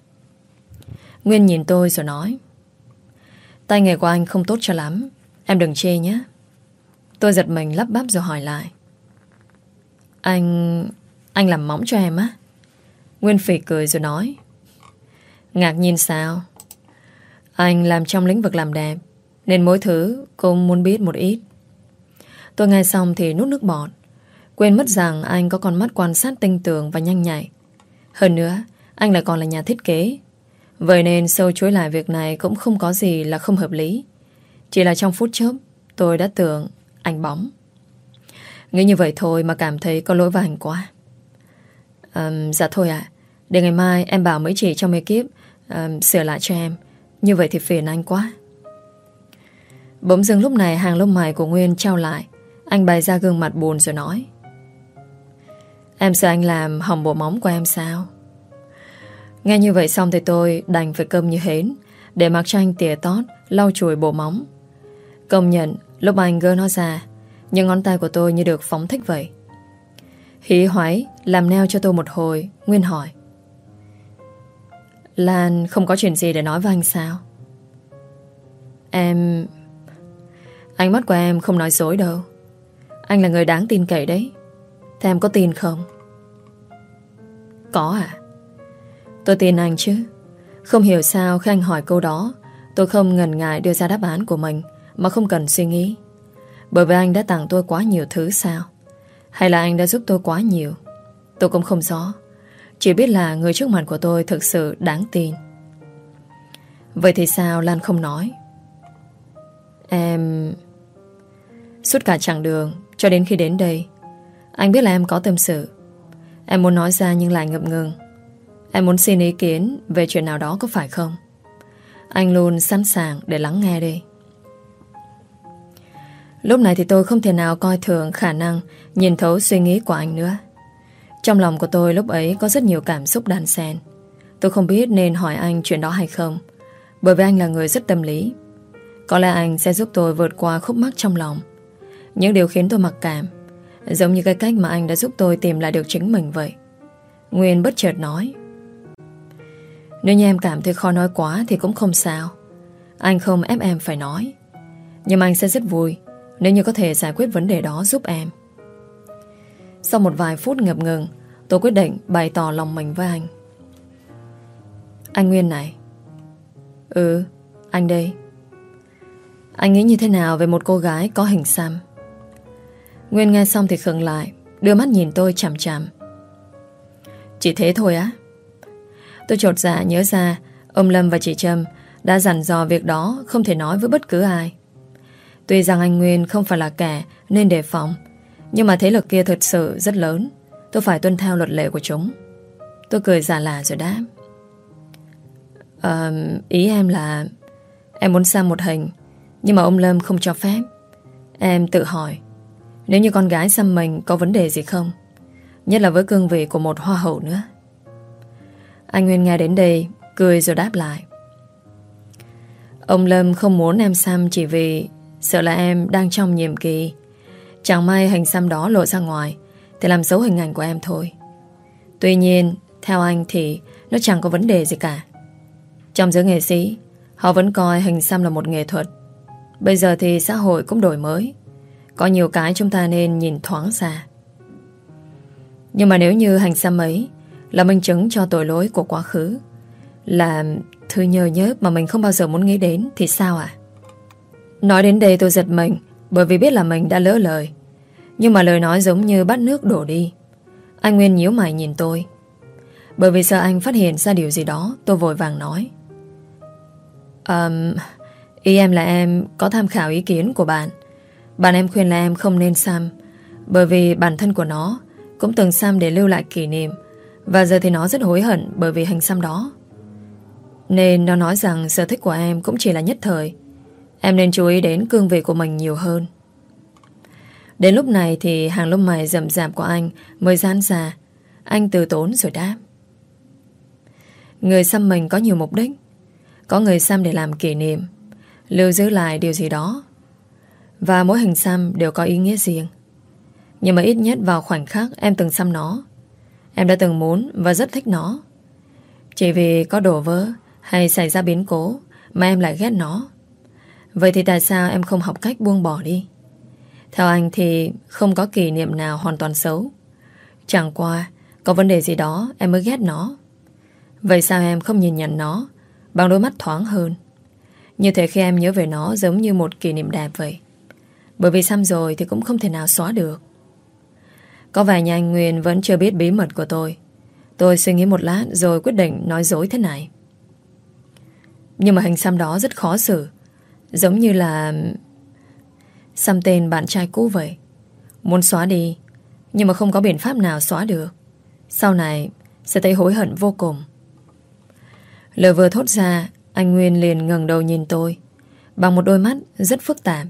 Nguyên nhìn tôi rồi nói Tay nghề của anh không tốt cho lắm Em đừng chê nhé Tôi giật mình lắp bắp rồi hỏi lại Anh... Anh làm móng cho em á. Nguyên phỉ cười rồi nói. Ngạc nhiên sao? Anh làm trong lĩnh vực làm đẹp, Nên mỗi thứ cũng muốn biết một ít. Tôi nghe xong thì nút nước bọt. Quên mất rằng anh có con mắt quan sát tinh tường và nhanh nhạy. Hơn nữa, Anh lại còn là nhà thiết kế. Vậy nên sâu chối lại việc này Cũng không có gì là không hợp lý. Chỉ là trong phút chớp Tôi đã tưởng anh bóng. Nghĩ như vậy thôi mà cảm thấy có lỗi với anh quá um, Dạ thôi ạ. Để ngày mai em bảo mấy chị trong ekip um, Sửa lại cho em. Như vậy thì phiền anh quá. Bỗng dưng lúc này hàng lông mày của Nguyên trao lại. Anh bày ra gương mặt buồn rồi nói. Em sợ anh làm hỏng bộ móng của em sao? Nghe như vậy xong thì tôi đành phải cơm như hến Để mặc cho anh tỉa tót Lau chùi bộ móng. Công nhận lúc anh gỡ nó ra Những ngón tay của tôi như được phóng thích vậy. Hí hoái Làm neo cho tôi một hồi, Nguyên hỏi. Lan không có chuyện gì để nói với anh sao? Em, Ánh mắt của em không nói dối đâu. Anh là người đáng tin cậy đấy. Thế em có tin không? Có à? Tôi tin anh chứ. Không hiểu sao khi anh hỏi câu đó, Tôi không ngần ngại đưa ra đáp án của mình, Mà không cần suy nghĩ. Bởi vì anh đã tặng tôi quá nhiều thứ sao? Hay là anh đã giúp tôi quá nhiều? Tôi cũng không rõ. Chỉ biết là người trước mặt của tôi thực sự đáng tin. Vậy thì sao Lan không nói? Em... Suốt cả chặng đường, cho đến khi đến đây, Anh biết là em có tâm sự. Em muốn nói ra nhưng lại ngập ngừng. Em muốn xin ý kiến về chuyện nào đó có phải không? Anh luôn sẵn sàng để lắng nghe đi. Lúc này thì tôi không thể nào coi thường khả năng Nhìn thấu suy nghĩ của anh nữa. Trong lòng của tôi lúc ấy có rất nhiều cảm xúc đan xen. Tôi không biết nên hỏi anh chuyện đó hay không, Bởi vì anh là người rất tâm lý. Có lẽ anh sẽ giúp tôi vượt qua khúc mắc trong lòng. Những điều khiến tôi mặc cảm, Giống như cái cách mà anh đã giúp tôi tìm lại được chính mình vậy. Nguyên bất chợt nói, Nếu như em cảm thấy khó nói quá Thì cũng không sao. Anh không ép em phải nói, Nhưng anh sẽ rất vui nếu như có thể giải quyết vấn đề đó giúp em. Sau một vài phút ngập ngừng Tôi quyết định bày tỏ lòng mình với anh. Anh Nguyên này. Ừ, anh đây. Anh nghĩ như thế nào về một cô gái có hình xăm? Nguyên nghe xong thì khựng lại Đưa mắt nhìn tôi chằm chằm. Chỉ thế thôi á? Tôi trột dạ nhớ ra Ông Lâm và chị Trâm Đã dặn dò việc đó không thể nói với bất cứ ai. Tuy rằng anh Nguyên không phải là kẻ Nên đề phòng Nhưng mà thế lực kia thật sự rất lớn. Tôi phải tuân theo luật lệ của chúng. Tôi cười giả lạ rồi đáp. À, Ý em là Em muốn sang một hình Nhưng mà ông Lâm không cho phép. Em tự hỏi Nếu như con gái xăm mình có vấn đề gì không? Nhất là với cương vị của một hoa hậu nữa. Anh Nguyên nghe đến đây Cười rồi đáp lại. Ông Lâm không muốn em xăm chỉ vì Sợ là em đang trong nhiệm kỳ. Chẳng may hình xăm đó lộ ra ngoài, Thì làm xấu hình ảnh của em thôi. Tuy nhiên, Theo anh thì Nó chẳng có vấn đề gì cả. Trong giới nghệ sĩ, Họ vẫn coi hình xăm là một nghệ thuật. Bây giờ thì xã hội cũng đổi mới. Có nhiều cái chúng ta nên nhìn thoáng xa. Nhưng mà nếu như hành xăm ấy Là minh chứng cho tội lỗi của quá khứ, Là thứ nhờ nhớp mà mình không bao giờ muốn nghĩ đến Thì sao ạ? Nói đến đây tôi giật mình Bởi vì biết là mình đã lỡ lời. Nhưng mà lời nói giống như bắt nước đổ đi. Anh Nguyên nhíu mày nhìn tôi. Bởi vì sợ anh phát hiện ra điều gì đó Tôi vội vàng nói. Um, Ý em là em có tham khảo ý kiến của bạn. Bạn em khuyên là em không nên xăm Bởi vì bản thân của nó Cũng từng xăm để lưu lại kỷ niệm Và giờ thì nó rất hối hận Bởi vì hành xăm đó. Nên nó nói rằng sở thích của em Cũng chỉ là nhất thời Em nên chú ý đến cương vị của mình nhiều hơn Đến lúc này thì hàng lông mày rậm rạp của anh mới gian ra. Anh từ tốn rồi đáp. Người xăm mình có nhiều mục đích. Có người xăm để làm kỷ niệm, lưu giữ lại điều gì đó. Và mỗi hình xăm đều có ý nghĩa riêng. Nhưng mà ít nhất vào khoảnh khắc em từng xăm nó, em đã từng muốn và rất thích nó. Chỉ vì có đổ vỡ hay xảy ra biến cố mà em lại ghét nó. Vậy thì tại sao em không học cách buông bỏ đi? Theo anh thì không có kỷ niệm nào hoàn toàn xấu. Chẳng qua, có vấn đề gì đó em mới ghét nó. Vậy sao em không nhìn nhận nó bằng đôi mắt thoáng hơn? Như thế khi em nhớ về nó giống như một kỷ niệm đẹp vậy. Bởi vì xăm rồi thì cũng không thể nào xóa được. Có vẻ nhà anh Nguyên vẫn chưa biết bí mật của tôi. Tôi suy nghĩ một lát rồi quyết định nói dối thế này. Nhưng mà hình xăm đó rất khó xử. Giống như là Xăm tên bạn trai cũ vậy. Muốn xóa đi, Nhưng mà không có biện pháp nào xóa được. Sau này, sẽ thấy hối hận vô cùng. Lời vừa thốt ra, Anh Nguyên liền ngẩng đầu nhìn tôi, Bằng một đôi mắt rất phức tạp.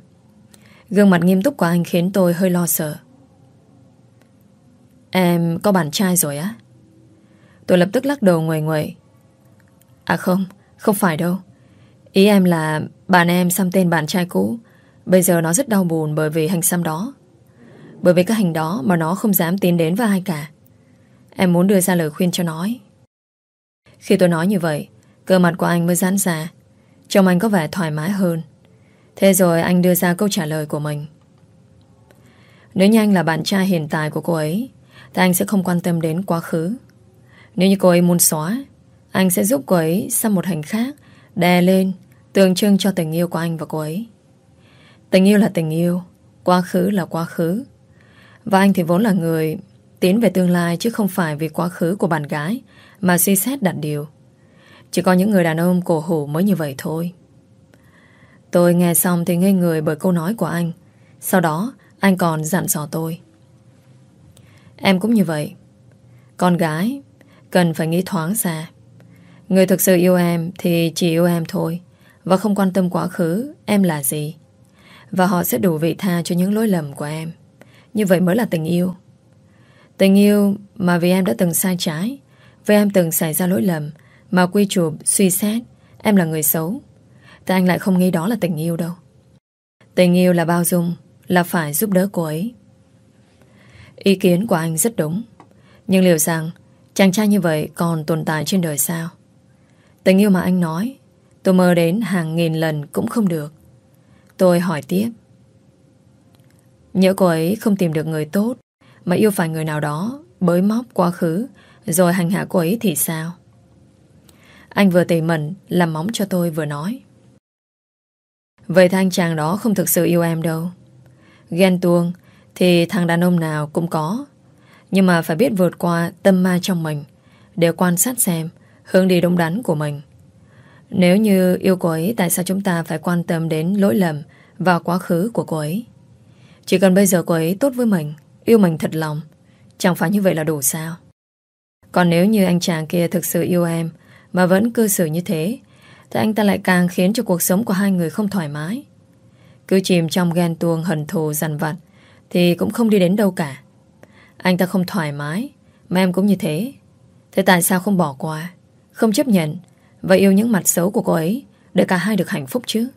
Gương mặt nghiêm túc của anh khiến tôi hơi lo sợ. Em có bạn trai rồi á? Tôi lập tức lắc đầu ngoài ngoài À không Không phải đâu. Ý em là bạn em xăm tên bạn trai cũ. Bây giờ nó rất đau buồn bởi vì hành xăm đó. Bởi vì cái hành đó mà nó không dám tiến đến với ai cả. Em muốn đưa ra lời khuyên cho nó Khi tôi nói như vậy, Cơ mặt của anh mới giãn ra. Trông anh có vẻ thoải mái hơn. Thế rồi anh đưa ra câu trả lời của mình. Nếu như anh là bạn trai hiện tại của cô ấy, Thì anh sẽ không quan tâm đến quá khứ. Nếu như cô ấy muốn xóa, Anh sẽ giúp cô ấy sang một hành khác, Đè lên Tượng trưng cho tình yêu của anh và cô ấy. Tình yêu là tình yêu, Quá khứ là quá khứ. Và anh thì vốn là người Tiến về tương lai chứ không phải vì quá khứ của bạn gái Mà suy xét đặt điều. Chỉ có những người đàn ông cổ hủ mới như vậy thôi. Tôi nghe xong thì ngây người bởi câu nói của anh. Sau đó, anh còn dặn dò tôi. Em cũng như vậy. Con gái Cần phải nghĩ thoáng xa Người thực sự yêu em Thì chỉ yêu em thôi. Và không quan tâm quá khứ Em là gì? Và họ sẽ đủ vị tha cho những lỗi lầm của em. Như vậy mới là tình yêu. Tình yêu mà vì em đã từng sai trái Vì em từng xảy ra lỗi lầm Mà quy chụp, suy xét Em là người xấu. Thì anh lại không nghĩ đó là tình yêu đâu. Tình yêu là bao dung Là phải giúp đỡ cô ấy. Ý kiến của anh rất đúng. Nhưng liệu rằng Chàng trai như vậy còn tồn tại trên đời sao? Tình yêu mà anh nói Tôi mơ đến hàng nghìn lần cũng không được. Tôi hỏi tiếp. Nhớ cô ấy không tìm được người tốt, Mà yêu phải người nào đó, Bới móc quá khứ, Rồi hành hạ cô ấy thì sao? Anh vừa tỉ mẩn, Làm móng cho tôi vừa nói. Vậy thằng chàng đó không thực sự yêu em đâu. Ghen tuông Thì thằng đàn ông nào cũng có. Nhưng mà phải biết vượt qua tâm ma trong mình Để quan sát xem Hướng đi đúng đắn của mình nếu như yêu cô ấy, Tại sao chúng ta phải quan tâm đến lỗi lầm Và quá khứ của cô ấy? Chỉ cần bây giờ cô ấy tốt với mình, Yêu mình thật lòng, Chẳng phải như vậy là đủ sao? Còn nếu như anh chàng kia thực sự yêu em Mà vẫn cư xử như thế, Thì anh ta lại càng khiến cho cuộc sống của hai người không thoải mái. Cứ chìm trong ghen tuông hận thù dằn vặt Thì cũng không đi đến đâu cả. Anh ta không thoải mái, Mà em cũng như thế. Thế tại sao không bỏ qua, Không chấp nhận và yêu những mặt xấu của cô ấy, Để cả hai được hạnh phúc chứ.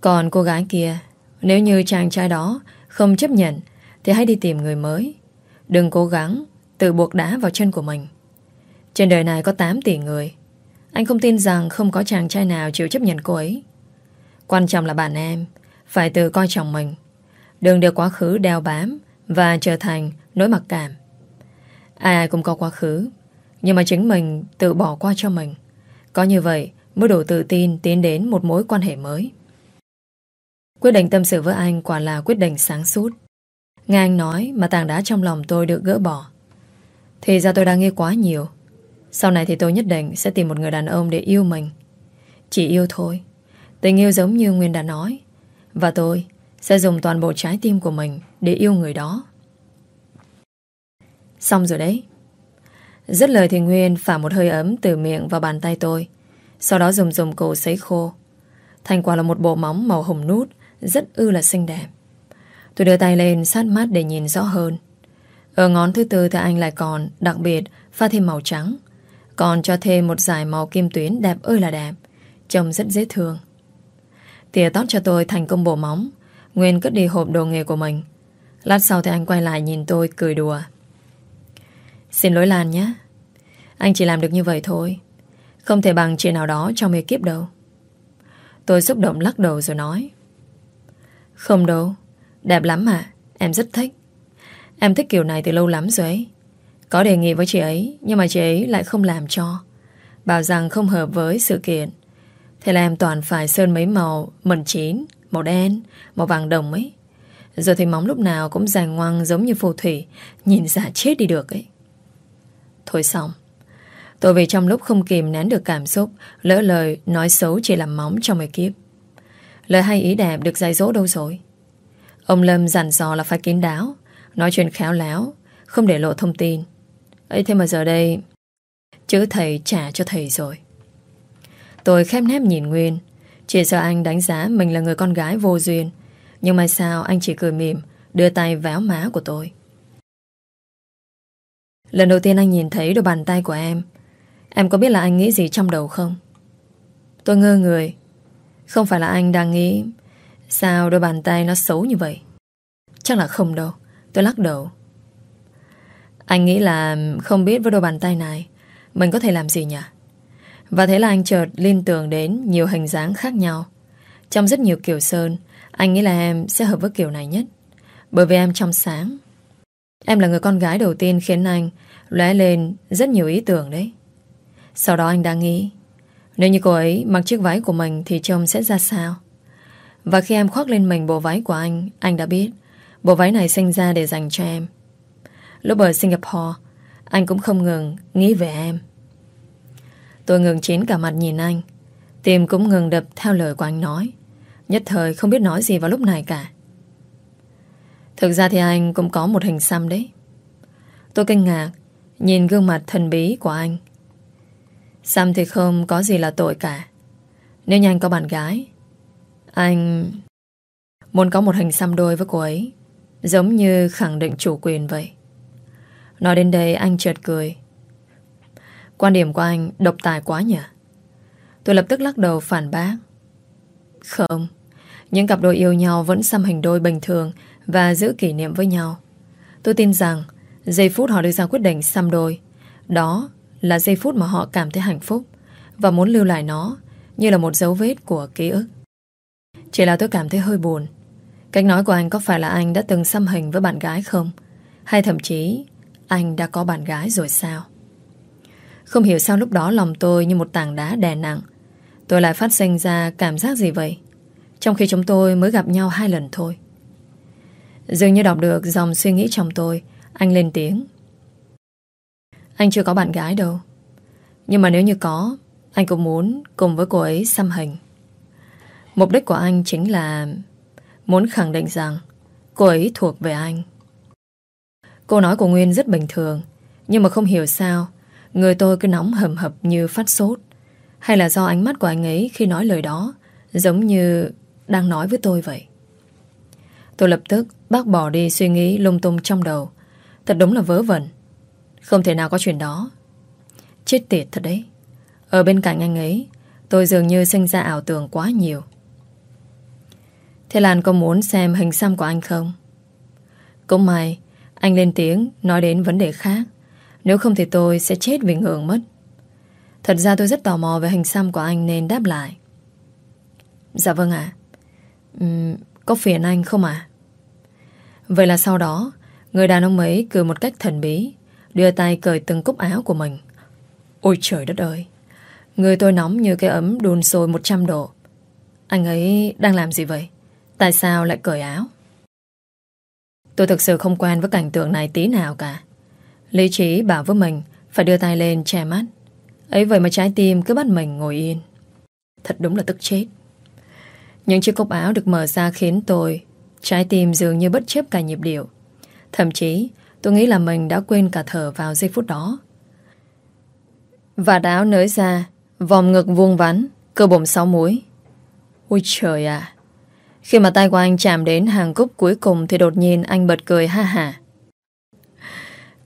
Còn cô gái kia, Nếu như chàng trai đó Không chấp nhận, Thì hãy đi tìm người mới. Đừng cố gắng tự buộc đá vào chân của mình. Trên đời này có 8 tỷ người. Anh không tin rằng Không có chàng trai nào chịu chấp nhận cô ấy. Quan trọng là bạn em, Phải tự coi trọng mình. Đừng để quá khứ đeo bám Và trở thành nỗi mặc cảm. Ai ai cũng có quá khứ nhưng mà chính mình tự bỏ qua cho mình. Có như vậy mới đủ tự tin Tiến đến một mối quan hệ mới. Quyết định tâm sự với anh Quả là quyết định sáng suốt. Nghe anh nói mà tảng đá trong lòng tôi được gỡ bỏ. Thì ra tôi đang nghe quá nhiều. Sau này thì tôi nhất định Sẽ tìm một người đàn ông để yêu mình. Chỉ yêu thôi. Tình yêu giống như Nguyên đã nói. Và tôi sẽ dùng toàn bộ trái tim của mình Để yêu người đó. Xong rồi đấy. Dứt lời thì Nguyên phả một hơi ấm Từ miệng vào bàn tay tôi, Sau đó dùng dùng cổ sấy khô. Thành quả là một bộ móng màu hồng nút, Rất ư là xinh đẹp. Tôi đưa tay lên sát mắt để nhìn rõ hơn. Ở ngón thứ tư thì anh lại còn, Đặc biệt, pha thêm màu trắng, Còn cho thêm một dải màu kim tuyến Đẹp ơi là đẹp, Trông rất dễ thương. Tỉa tót cho tôi thành công bộ móng, Nguyên cất đi hộp đồ nghề của mình. Lát sau thì anh quay lại nhìn tôi cười đùa. Xin lỗi Lan nhé. Anh chỉ làm được như vậy thôi. Không thể bằng chuyện nào đó trong ekip đâu. Tôi xúc động lắc đầu rồi nói. Không đâu. Đẹp lắm mà. Em rất thích. Em thích kiểu này từ lâu lắm rồi ấy. Có đề nghị với chị ấy Nhưng mà chị ấy lại không làm cho. Bảo rằng không hợp với sự kiện. Thế là em toàn phải sơn mấy màu Mần chín, màu đen Màu vàng đồng ấy. Rồi thì móng lúc nào cũng dài ngoằng giống như phù thủy Nhìn giả chết đi được ấy. Thôi xong. Tôi vì trong lúc không kìm nén được cảm xúc, Lỡ lời nói xấu chỉ làm móng trong ekip. Lời hay ý đẹp được dạy dỗ đâu rồi? Ông Lâm dặn dò là phải kín đáo, Nói chuyện khéo léo, Không để lộ thông tin. Ấy thế mà giờ đây Chữ thầy trả cho thầy rồi. Tôi khép nép nhìn Nguyên, Chỉ sợ anh đánh giá mình là người con gái vô duyên, Nhưng mà sao anh chỉ cười mỉm, Đưa tay véo má của tôi. Lần đầu tiên anh nhìn thấy đôi bàn tay của em Em có biết là anh nghĩ gì trong đầu không? Tôi ngơ người Không phải là anh đang nghĩ Sao đôi bàn tay nó xấu như vậy? Chắc là không đâu, Tôi lắc đầu Anh nghĩ là không biết với đôi bàn tay này, Mình có thể làm gì nhỉ? Và thế là anh chợt liên tưởng đến Nhiều hình dáng khác nhau Trong rất nhiều kiểu sơn, Anh nghĩ là em sẽ hợp với kiểu này nhất Bởi vì em trong sáng Em là người con gái đầu tiên khiến anh lóe lên rất nhiều ý tưởng đấy. Sau đó anh đang nghĩ, Nếu như cô ấy mặc chiếc váy của mình Thì trông sẽ ra sao? Và khi em khoác lên mình bộ váy của anh Anh đã biết Bộ váy này sinh ra để dành cho em. Lúc ở Singapore, Anh cũng không ngừng nghĩ về em. Tôi ngừng chín cả mặt nhìn anh, Tim cũng ngừng đập theo lời của anh nói. Nhất thời không biết nói gì vào lúc này cả. Thực ra thì anh cũng có một hình xăm đấy. Tôi kinh ngạc Nhìn gương mặt thần bí của anh. Xăm thì không có gì là tội cả. Nếu như anh có bạn gái, Anh Muốn có một hình xăm đôi với cô ấy, Giống như khẳng định chủ quyền vậy. Nói đến đây anh chợt cười. Quan điểm của anh độc tài quá nhỉ? Tôi lập tức lắc đầu phản bác. Không, Những cặp đôi yêu nhau vẫn xăm hình đôi bình thường và giữ kỷ niệm với nhau Tôi tin rằng Giây phút họ đưa ra quyết định xăm đôi, Đó là giây phút mà họ cảm thấy hạnh phúc Và muốn lưu lại nó Như là một dấu vết của ký ức Chỉ là tôi cảm thấy hơi buồn Cách nói của anh có phải là anh đã từng xăm hình với bạn gái không? Hay thậm chí Anh đã có bạn gái rồi sao? Không hiểu sao lúc đó lòng tôi như một tảng đá đè nặng Tôi lại phát sinh ra cảm giác gì vậy? Trong khi chúng tôi mới gặp nhau hai lần thôi Dường như đọc được dòng suy nghĩ trong tôi. Anh lên tiếng. Anh chưa có bạn gái đâu. Nhưng mà nếu như có, Anh cũng muốn cùng với cô ấy xăm hình. Mục đích của anh chính là Muốn khẳng định rằng Cô ấy thuộc về anh. Cô nói của Nguyên rất bình thường, Nhưng mà không hiểu sao Người tôi cứ nóng hầm hập như phát sốt. Hay là do ánh mắt của anh ấy khi nói lời đó Giống như đang nói với tôi vậy? Tôi lập tức bác bỏ đi suy nghĩ lung tung trong đầu. Thật đúng là vớ vẩn. Không thể nào có chuyện đó. Chết tiệt thật đấy. Ở bên cạnh anh ấy, tôi dường như sinh ra ảo tưởng quá nhiều. Thế Lan có muốn xem hình xăm của anh không? Cũng may, anh lên tiếng nói đến vấn đề khác. Nếu không thì tôi sẽ chết vì ngưỡng mất. Thật ra tôi rất tò mò về hình xăm của anh nên đáp lại. Dạ vâng ạ. Uhm, có phiền anh không ạ? Vậy là sau đó, người đàn ông ấy cười một cách thần bí, đưa tay cởi từng cúc áo của mình. Ôi trời đất ơi! Người tôi nóng như cái ấm đun sôi 100 độ. Anh ấy đang làm gì vậy? Tại sao lại cởi áo? Tôi thực sự không quen với cảnh tượng này tí nào cả. Lý trí bảo với mình phải đưa tay lên che mắt. Ấy vậy mà trái tim cứ bắt mình ngồi yên. Thật đúng là tức chết. Những chiếc cốc áo được mở ra khiến tôi trái tim dường như bất chấp cả nhịp điệu. Thậm chí tôi nghĩ là mình đã quên cả thở vào giây phút đó. Và áo nới ra, vòng ngực vuông vắn, cơ bụng sáu múi. Ôi trời ạ! Khi mà tay của anh chạm đến hàng cúc cuối cùng thì đột nhiên anh bật cười ha ha.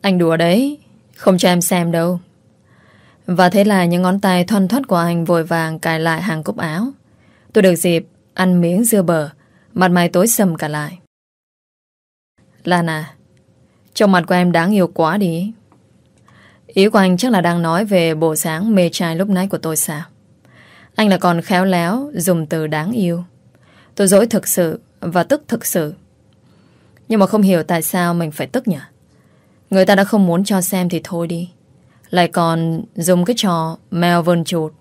Anh đùa đấy, không cho em xem đâu. Và thế là những ngón tay thoăn thoát của anh vội vàng cài lại hàng cúc áo. Tôi được dịp ăn miếng dưa bờ, mặt mày tối sầm cả lại. Lan à, trong mặt của em đáng yêu quá đi. Ý của anh chắc là đang nói về bộ sáng mê trai lúc nãy của tôi sao? Anh là còn khéo léo dùng từ đáng yêu. Tôi dỗi thực sự và tức thực sự. Nhưng mà không hiểu tại sao mình phải tức nhỉ? Người ta đã không muốn cho xem thì thôi đi. Lại còn dùng cái trò mèo vườn chuột.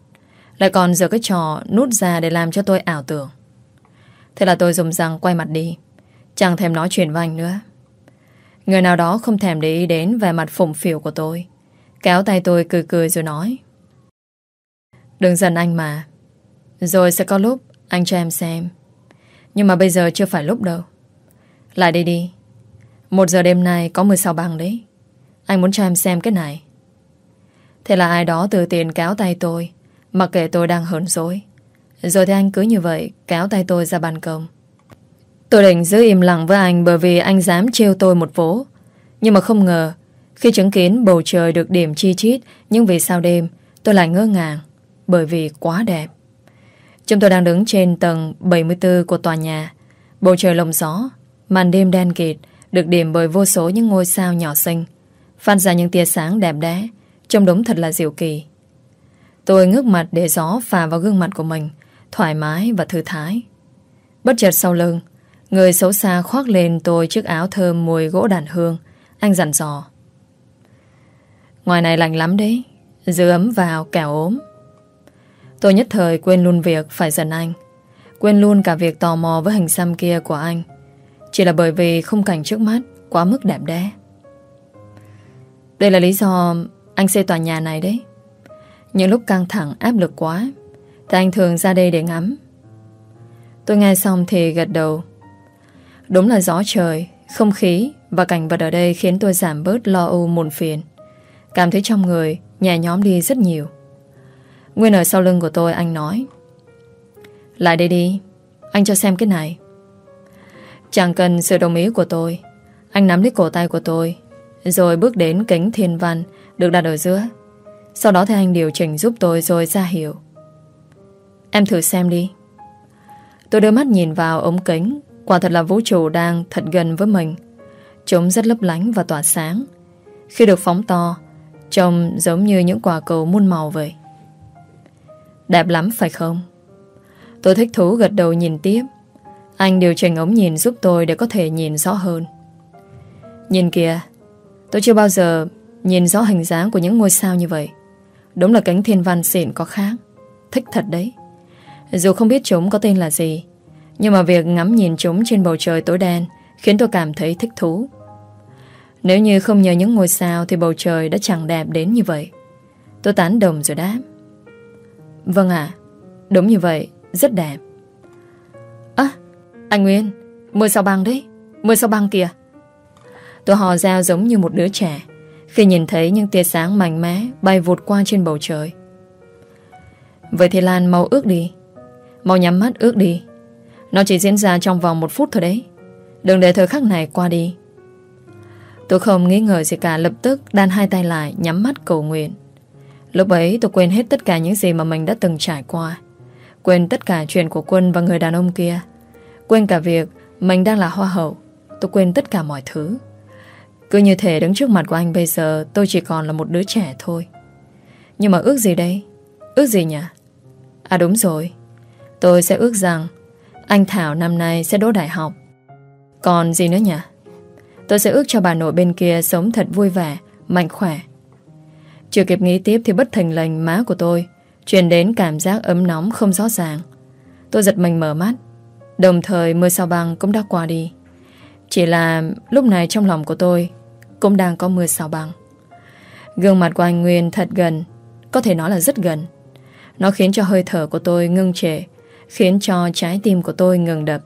Lại còn giờ cái trò nút ra để làm cho tôi ảo tưởng. Thế là tôi dùng răng quay mặt đi. Chẳng thèm nói chuyện với anh nữa. Người nào đó không thèm để ý đến về mặt phụng phiểu của tôi. Kéo tay tôi cười cười rồi nói. Đừng giận anh mà. Rồi sẽ có lúc anh cho em xem. Nhưng mà bây giờ chưa phải lúc đâu. Lại đây đi. Một giờ đêm nay có 16 bằng đấy. Anh muốn cho em xem cái này. Thế là ai đó từ tiền kéo tay tôi, Mặc kệ tôi đang hờn dối rồi thì anh cứ như vậy, Kéo tay tôi ra ban công. Tôi định giữ im lặng với anh Bởi vì anh dám trêu tôi một vố. Nhưng mà không ngờ, Khi chứng kiến bầu trời được điểm chi chít, Nhưng vì sao đêm, tôi lại ngỡ ngàng, Bởi vì quá đẹp. Chúng tôi đang đứng trên tầng 74 của tòa nhà. Bầu trời lồng gió, Màn đêm đen kịt, Được điểm bởi vô số những ngôi sao nhỏ xinh, Phát ra những tia sáng đẹp đẽ, Trông đúng thật là diệu kỳ. Tôi ngước mặt để gió phà vào gương mặt của mình. Thoải mái và thư thái. Bất chợt sau lưng, Người xấu xa khoác lên tôi chiếc áo thơm mùi gỗ đàn hương. Anh dặn dò. Ngoài này lạnh lắm đấy, Giữ ấm vào kẻo ốm. Tôi nhất thời quên luôn việc phải giận anh, Quên luôn cả việc tò mò với hình xăm kia của anh. Chỉ là bởi vì khung cảnh trước mắt Quá mức đẹp đẽ. Đây là lý do anh xây tòa nhà này đấy. Những lúc căng thẳng áp lực quá thì anh thường ra đây để ngắm. Tôi nghe xong thì gật đầu. Đúng là gió trời, Không khí và cảnh vật ở đây Khiến tôi giảm bớt lo âu muộn phiền. Cảm thấy trong người Nhẹ nhóm đi rất nhiều. Nguyên ở sau lưng của tôi anh nói, Lại đây đi, Anh cho xem cái này. Chẳng cần sự đồng ý của tôi, Anh nắm lấy cổ tay của tôi, Rồi bước đến kính thiên văn được đặt ở giữa. Sau đó thì anh điều chỉnh giúp tôi rồi ra hiểu Em thử xem đi. Tôi đưa mắt nhìn vào ống kính. Quả thật là vũ trụ đang thật gần với mình. Chúng rất lấp lánh và tỏa sáng. Khi được phóng to, Trông giống như những quả cầu muôn màu vậy. Đẹp lắm, phải không? Tôi thích thú gật đầu nhìn tiếp. Anh điều chỉnh ống nhìn giúp tôi Để có thể nhìn rõ hơn. Nhìn kìa, Tôi chưa bao giờ Nhìn rõ hình dáng của những ngôi sao như vậy. Đúng là cánh thiên văn xịn có khác. Thích thật đấy. Dù không biết chúng có tên là gì Nhưng mà việc ngắm nhìn chúng trên bầu trời tối đen Khiến tôi cảm thấy thích thú. Nếu như không nhờ những ngôi sao Thì bầu trời đã chẳng đẹp đến như vậy. Tôi tán đồng rồi đáp. Vâng ạ Đúng như vậy, rất đẹp. À, anh Nguyên Mưa sao băng đấy Mưa sao băng kìa. Tôi hò reo giống như một đứa trẻ khi nhìn thấy những tia sáng mạnh mẽ bay vụt qua trên bầu trời. Vậy thì Lan mau ước đi. Mau nhắm mắt ước đi. Nó chỉ diễn ra trong vòng một phút thôi đấy. Đừng để thời khắc này qua đi. Tôi không nghĩ ngợi gì cả, Lập tức đan hai tay lại, Nhắm mắt cầu nguyện. Lúc ấy tôi quên hết tất cả những gì mà mình đã từng trải qua. Quên tất cả chuyện của Quân và người đàn ông kia. Quên cả việc Mình đang là hoa hậu. Tôi quên tất cả mọi thứ. Cứ như thể đứng trước mặt của anh bây giờ, Tôi chỉ còn là một đứa trẻ thôi. Nhưng mà ước gì đây? Ước gì nhỉ? À đúng rồi. Tôi sẽ ước rằng Anh Thảo năm nay sẽ đỗ đại học. Còn gì nữa nhỉ? Tôi sẽ ước cho bà nội bên kia Sống thật vui vẻ, mạnh khỏe. Chưa kịp nghĩ tiếp Thì bất thành lành má của tôi Truyền đến cảm giác ấm nóng không rõ ràng. Tôi giật mình mở mắt. Đồng thời mưa sao băng cũng đã qua đi. Chỉ là lúc này trong lòng của tôi Cũng đang có mưa sao băng. Gương mặt của anh Nguyên thật gần Có thể nói là rất gần. Nó khiến cho hơi thở của tôi ngưng trệ Khiến cho trái tim của tôi ngừng đập.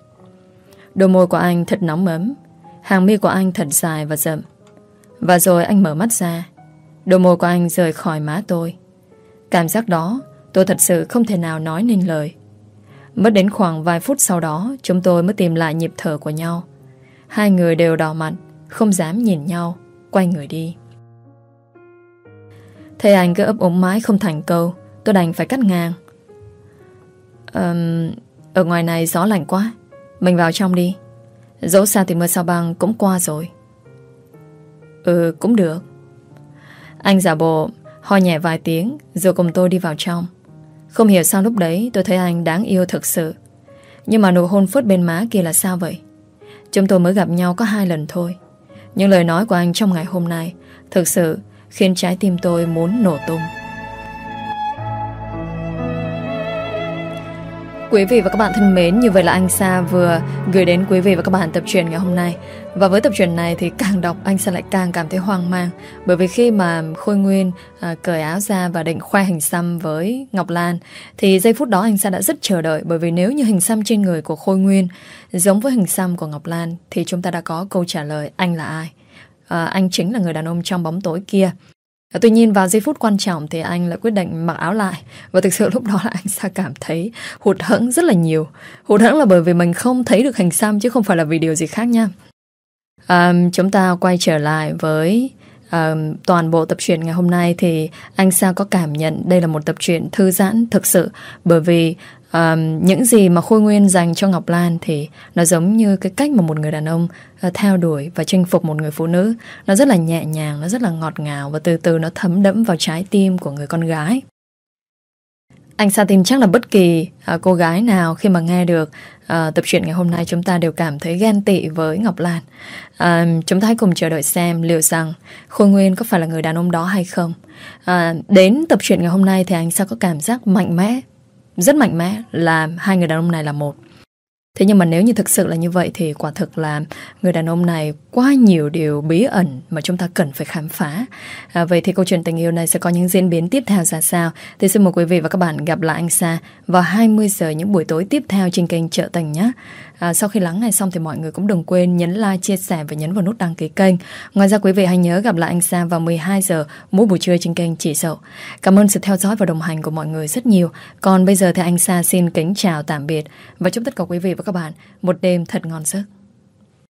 Đôi môi của anh thật nóng ấm, Hàng mi của anh thật dài và rậm. Và rồi anh mở mắt ra, Đôi môi của anh rời khỏi má tôi. Cảm giác đó, Tôi thật sự không thể nào nói nên lời. Mất đến khoảng vài phút sau đó, Chúng tôi mới tìm lại nhịp thở của nhau. Hai người đều đỏ mặt, Không dám nhìn nhau, Quay người đi. Thấy anh cứ ấp ống mái không thành câu, Tôi đành phải cắt ngang um, Ở ngoài này gió lạnh quá. Mình vào trong đi. Dẫu sao thì mưa sao băng cũng qua rồi. Ừ cũng được. Anh giả bộ Ho nhẹ vài tiếng Rồi cùng tôi đi vào trong. Không hiểu sao lúc đấy tôi thấy anh đáng yêu thực sự. Nhưng mà nụ hôn phớt bên má kia là sao vậy? Chúng tôi mới gặp nhau có hai lần thôi. Những lời nói của anh trong ngày hôm nay Thực sự khiến trái tim tôi muốn nổ tung. Quý vị và các bạn thân mến, như vậy là anh Sa vừa gửi đến quý vị và các bạn tập truyện ngày hôm nay. Và với tập truyện này thì càng đọc anh Sa lại càng cảm thấy hoang mang. Bởi vì khi mà Khôi Nguyên à, cởi áo ra và định khoe hình xăm với Ngọc Lan thì giây phút đó anh Sa đã rất chờ đợi. Bởi vì nếu như hình xăm trên người của Khôi Nguyên giống với hình xăm của Ngọc Lan thì chúng ta đã có câu trả lời anh là ai. À, anh chính là người đàn ông trong bóng tối kia. Dạ, tuy nhiên vào giây phút quan trọng thì anh lại quyết định mặc áo lại. Và thực sự lúc đó là anh Sa cảm thấy hụt hẫng rất là nhiều. Hụt hẫng là bởi vì mình không thấy được hình xăm chứ không phải là vì điều gì khác nha. À, Chúng ta quay trở lại với à, toàn bộ tập truyện ngày hôm nay thì anh Sa có cảm nhận đây là một tập truyện thư giãn thực sự. Bởi vì um, những gì mà Khôi Nguyên dành cho Ngọc Lan thì nó giống như cái cách mà một người đàn ông uh, theo đuổi và chinh phục một người phụ nữ. Nó rất là nhẹ nhàng, nó rất là ngọt ngào và từ từ nó thấm đẫm vào trái tim của người con gái. Anh Sa tin chắc là bất kỳ uh, cô gái nào khi mà nghe được uh, tập truyện ngày hôm nay chúng ta đều cảm thấy ghen tị với Ngọc Lan. Uh, chúng ta hãy cùng chờ đợi xem liệu rằng Khôi Nguyên có phải là người đàn ông đó hay không. Uh, đến tập truyện ngày hôm nay thì anh Sa có cảm giác mạnh mẽ rất mạnh mẽ là hai người đàn ông này là một. Thế nhưng mà nếu như thực sự là như vậy thì quả thực là người đàn ông này quá nhiều điều bí ẩn mà chúng ta cần phải khám phá. À, vậy thì câu chuyện tình yêu này sẽ có những diễn biến tiếp theo ra sao? Thì xin mời quý vị và các bạn gặp lại anh Sa vào 20 giờ những buổi tối tiếp theo trên kênh Trợ Tình nhé. À, sau khi lắng nghe xong thì mọi người cũng đừng quên nhấn like, chia sẻ và nhấn vào nút đăng ký kênh. Ngoài ra quý vị hãy nhớ gặp lại anh Sa vào 12 giờ mỗi buổi trưa trên kênh Chỉ Sậu. Cảm ơn sự theo dõi và đồng hành của mọi người rất nhiều. Còn bây giờ thì anh Sa xin kính chào tạm biệt và chúc tất cả quý vị và các bạn một đêm thật ngon giấc.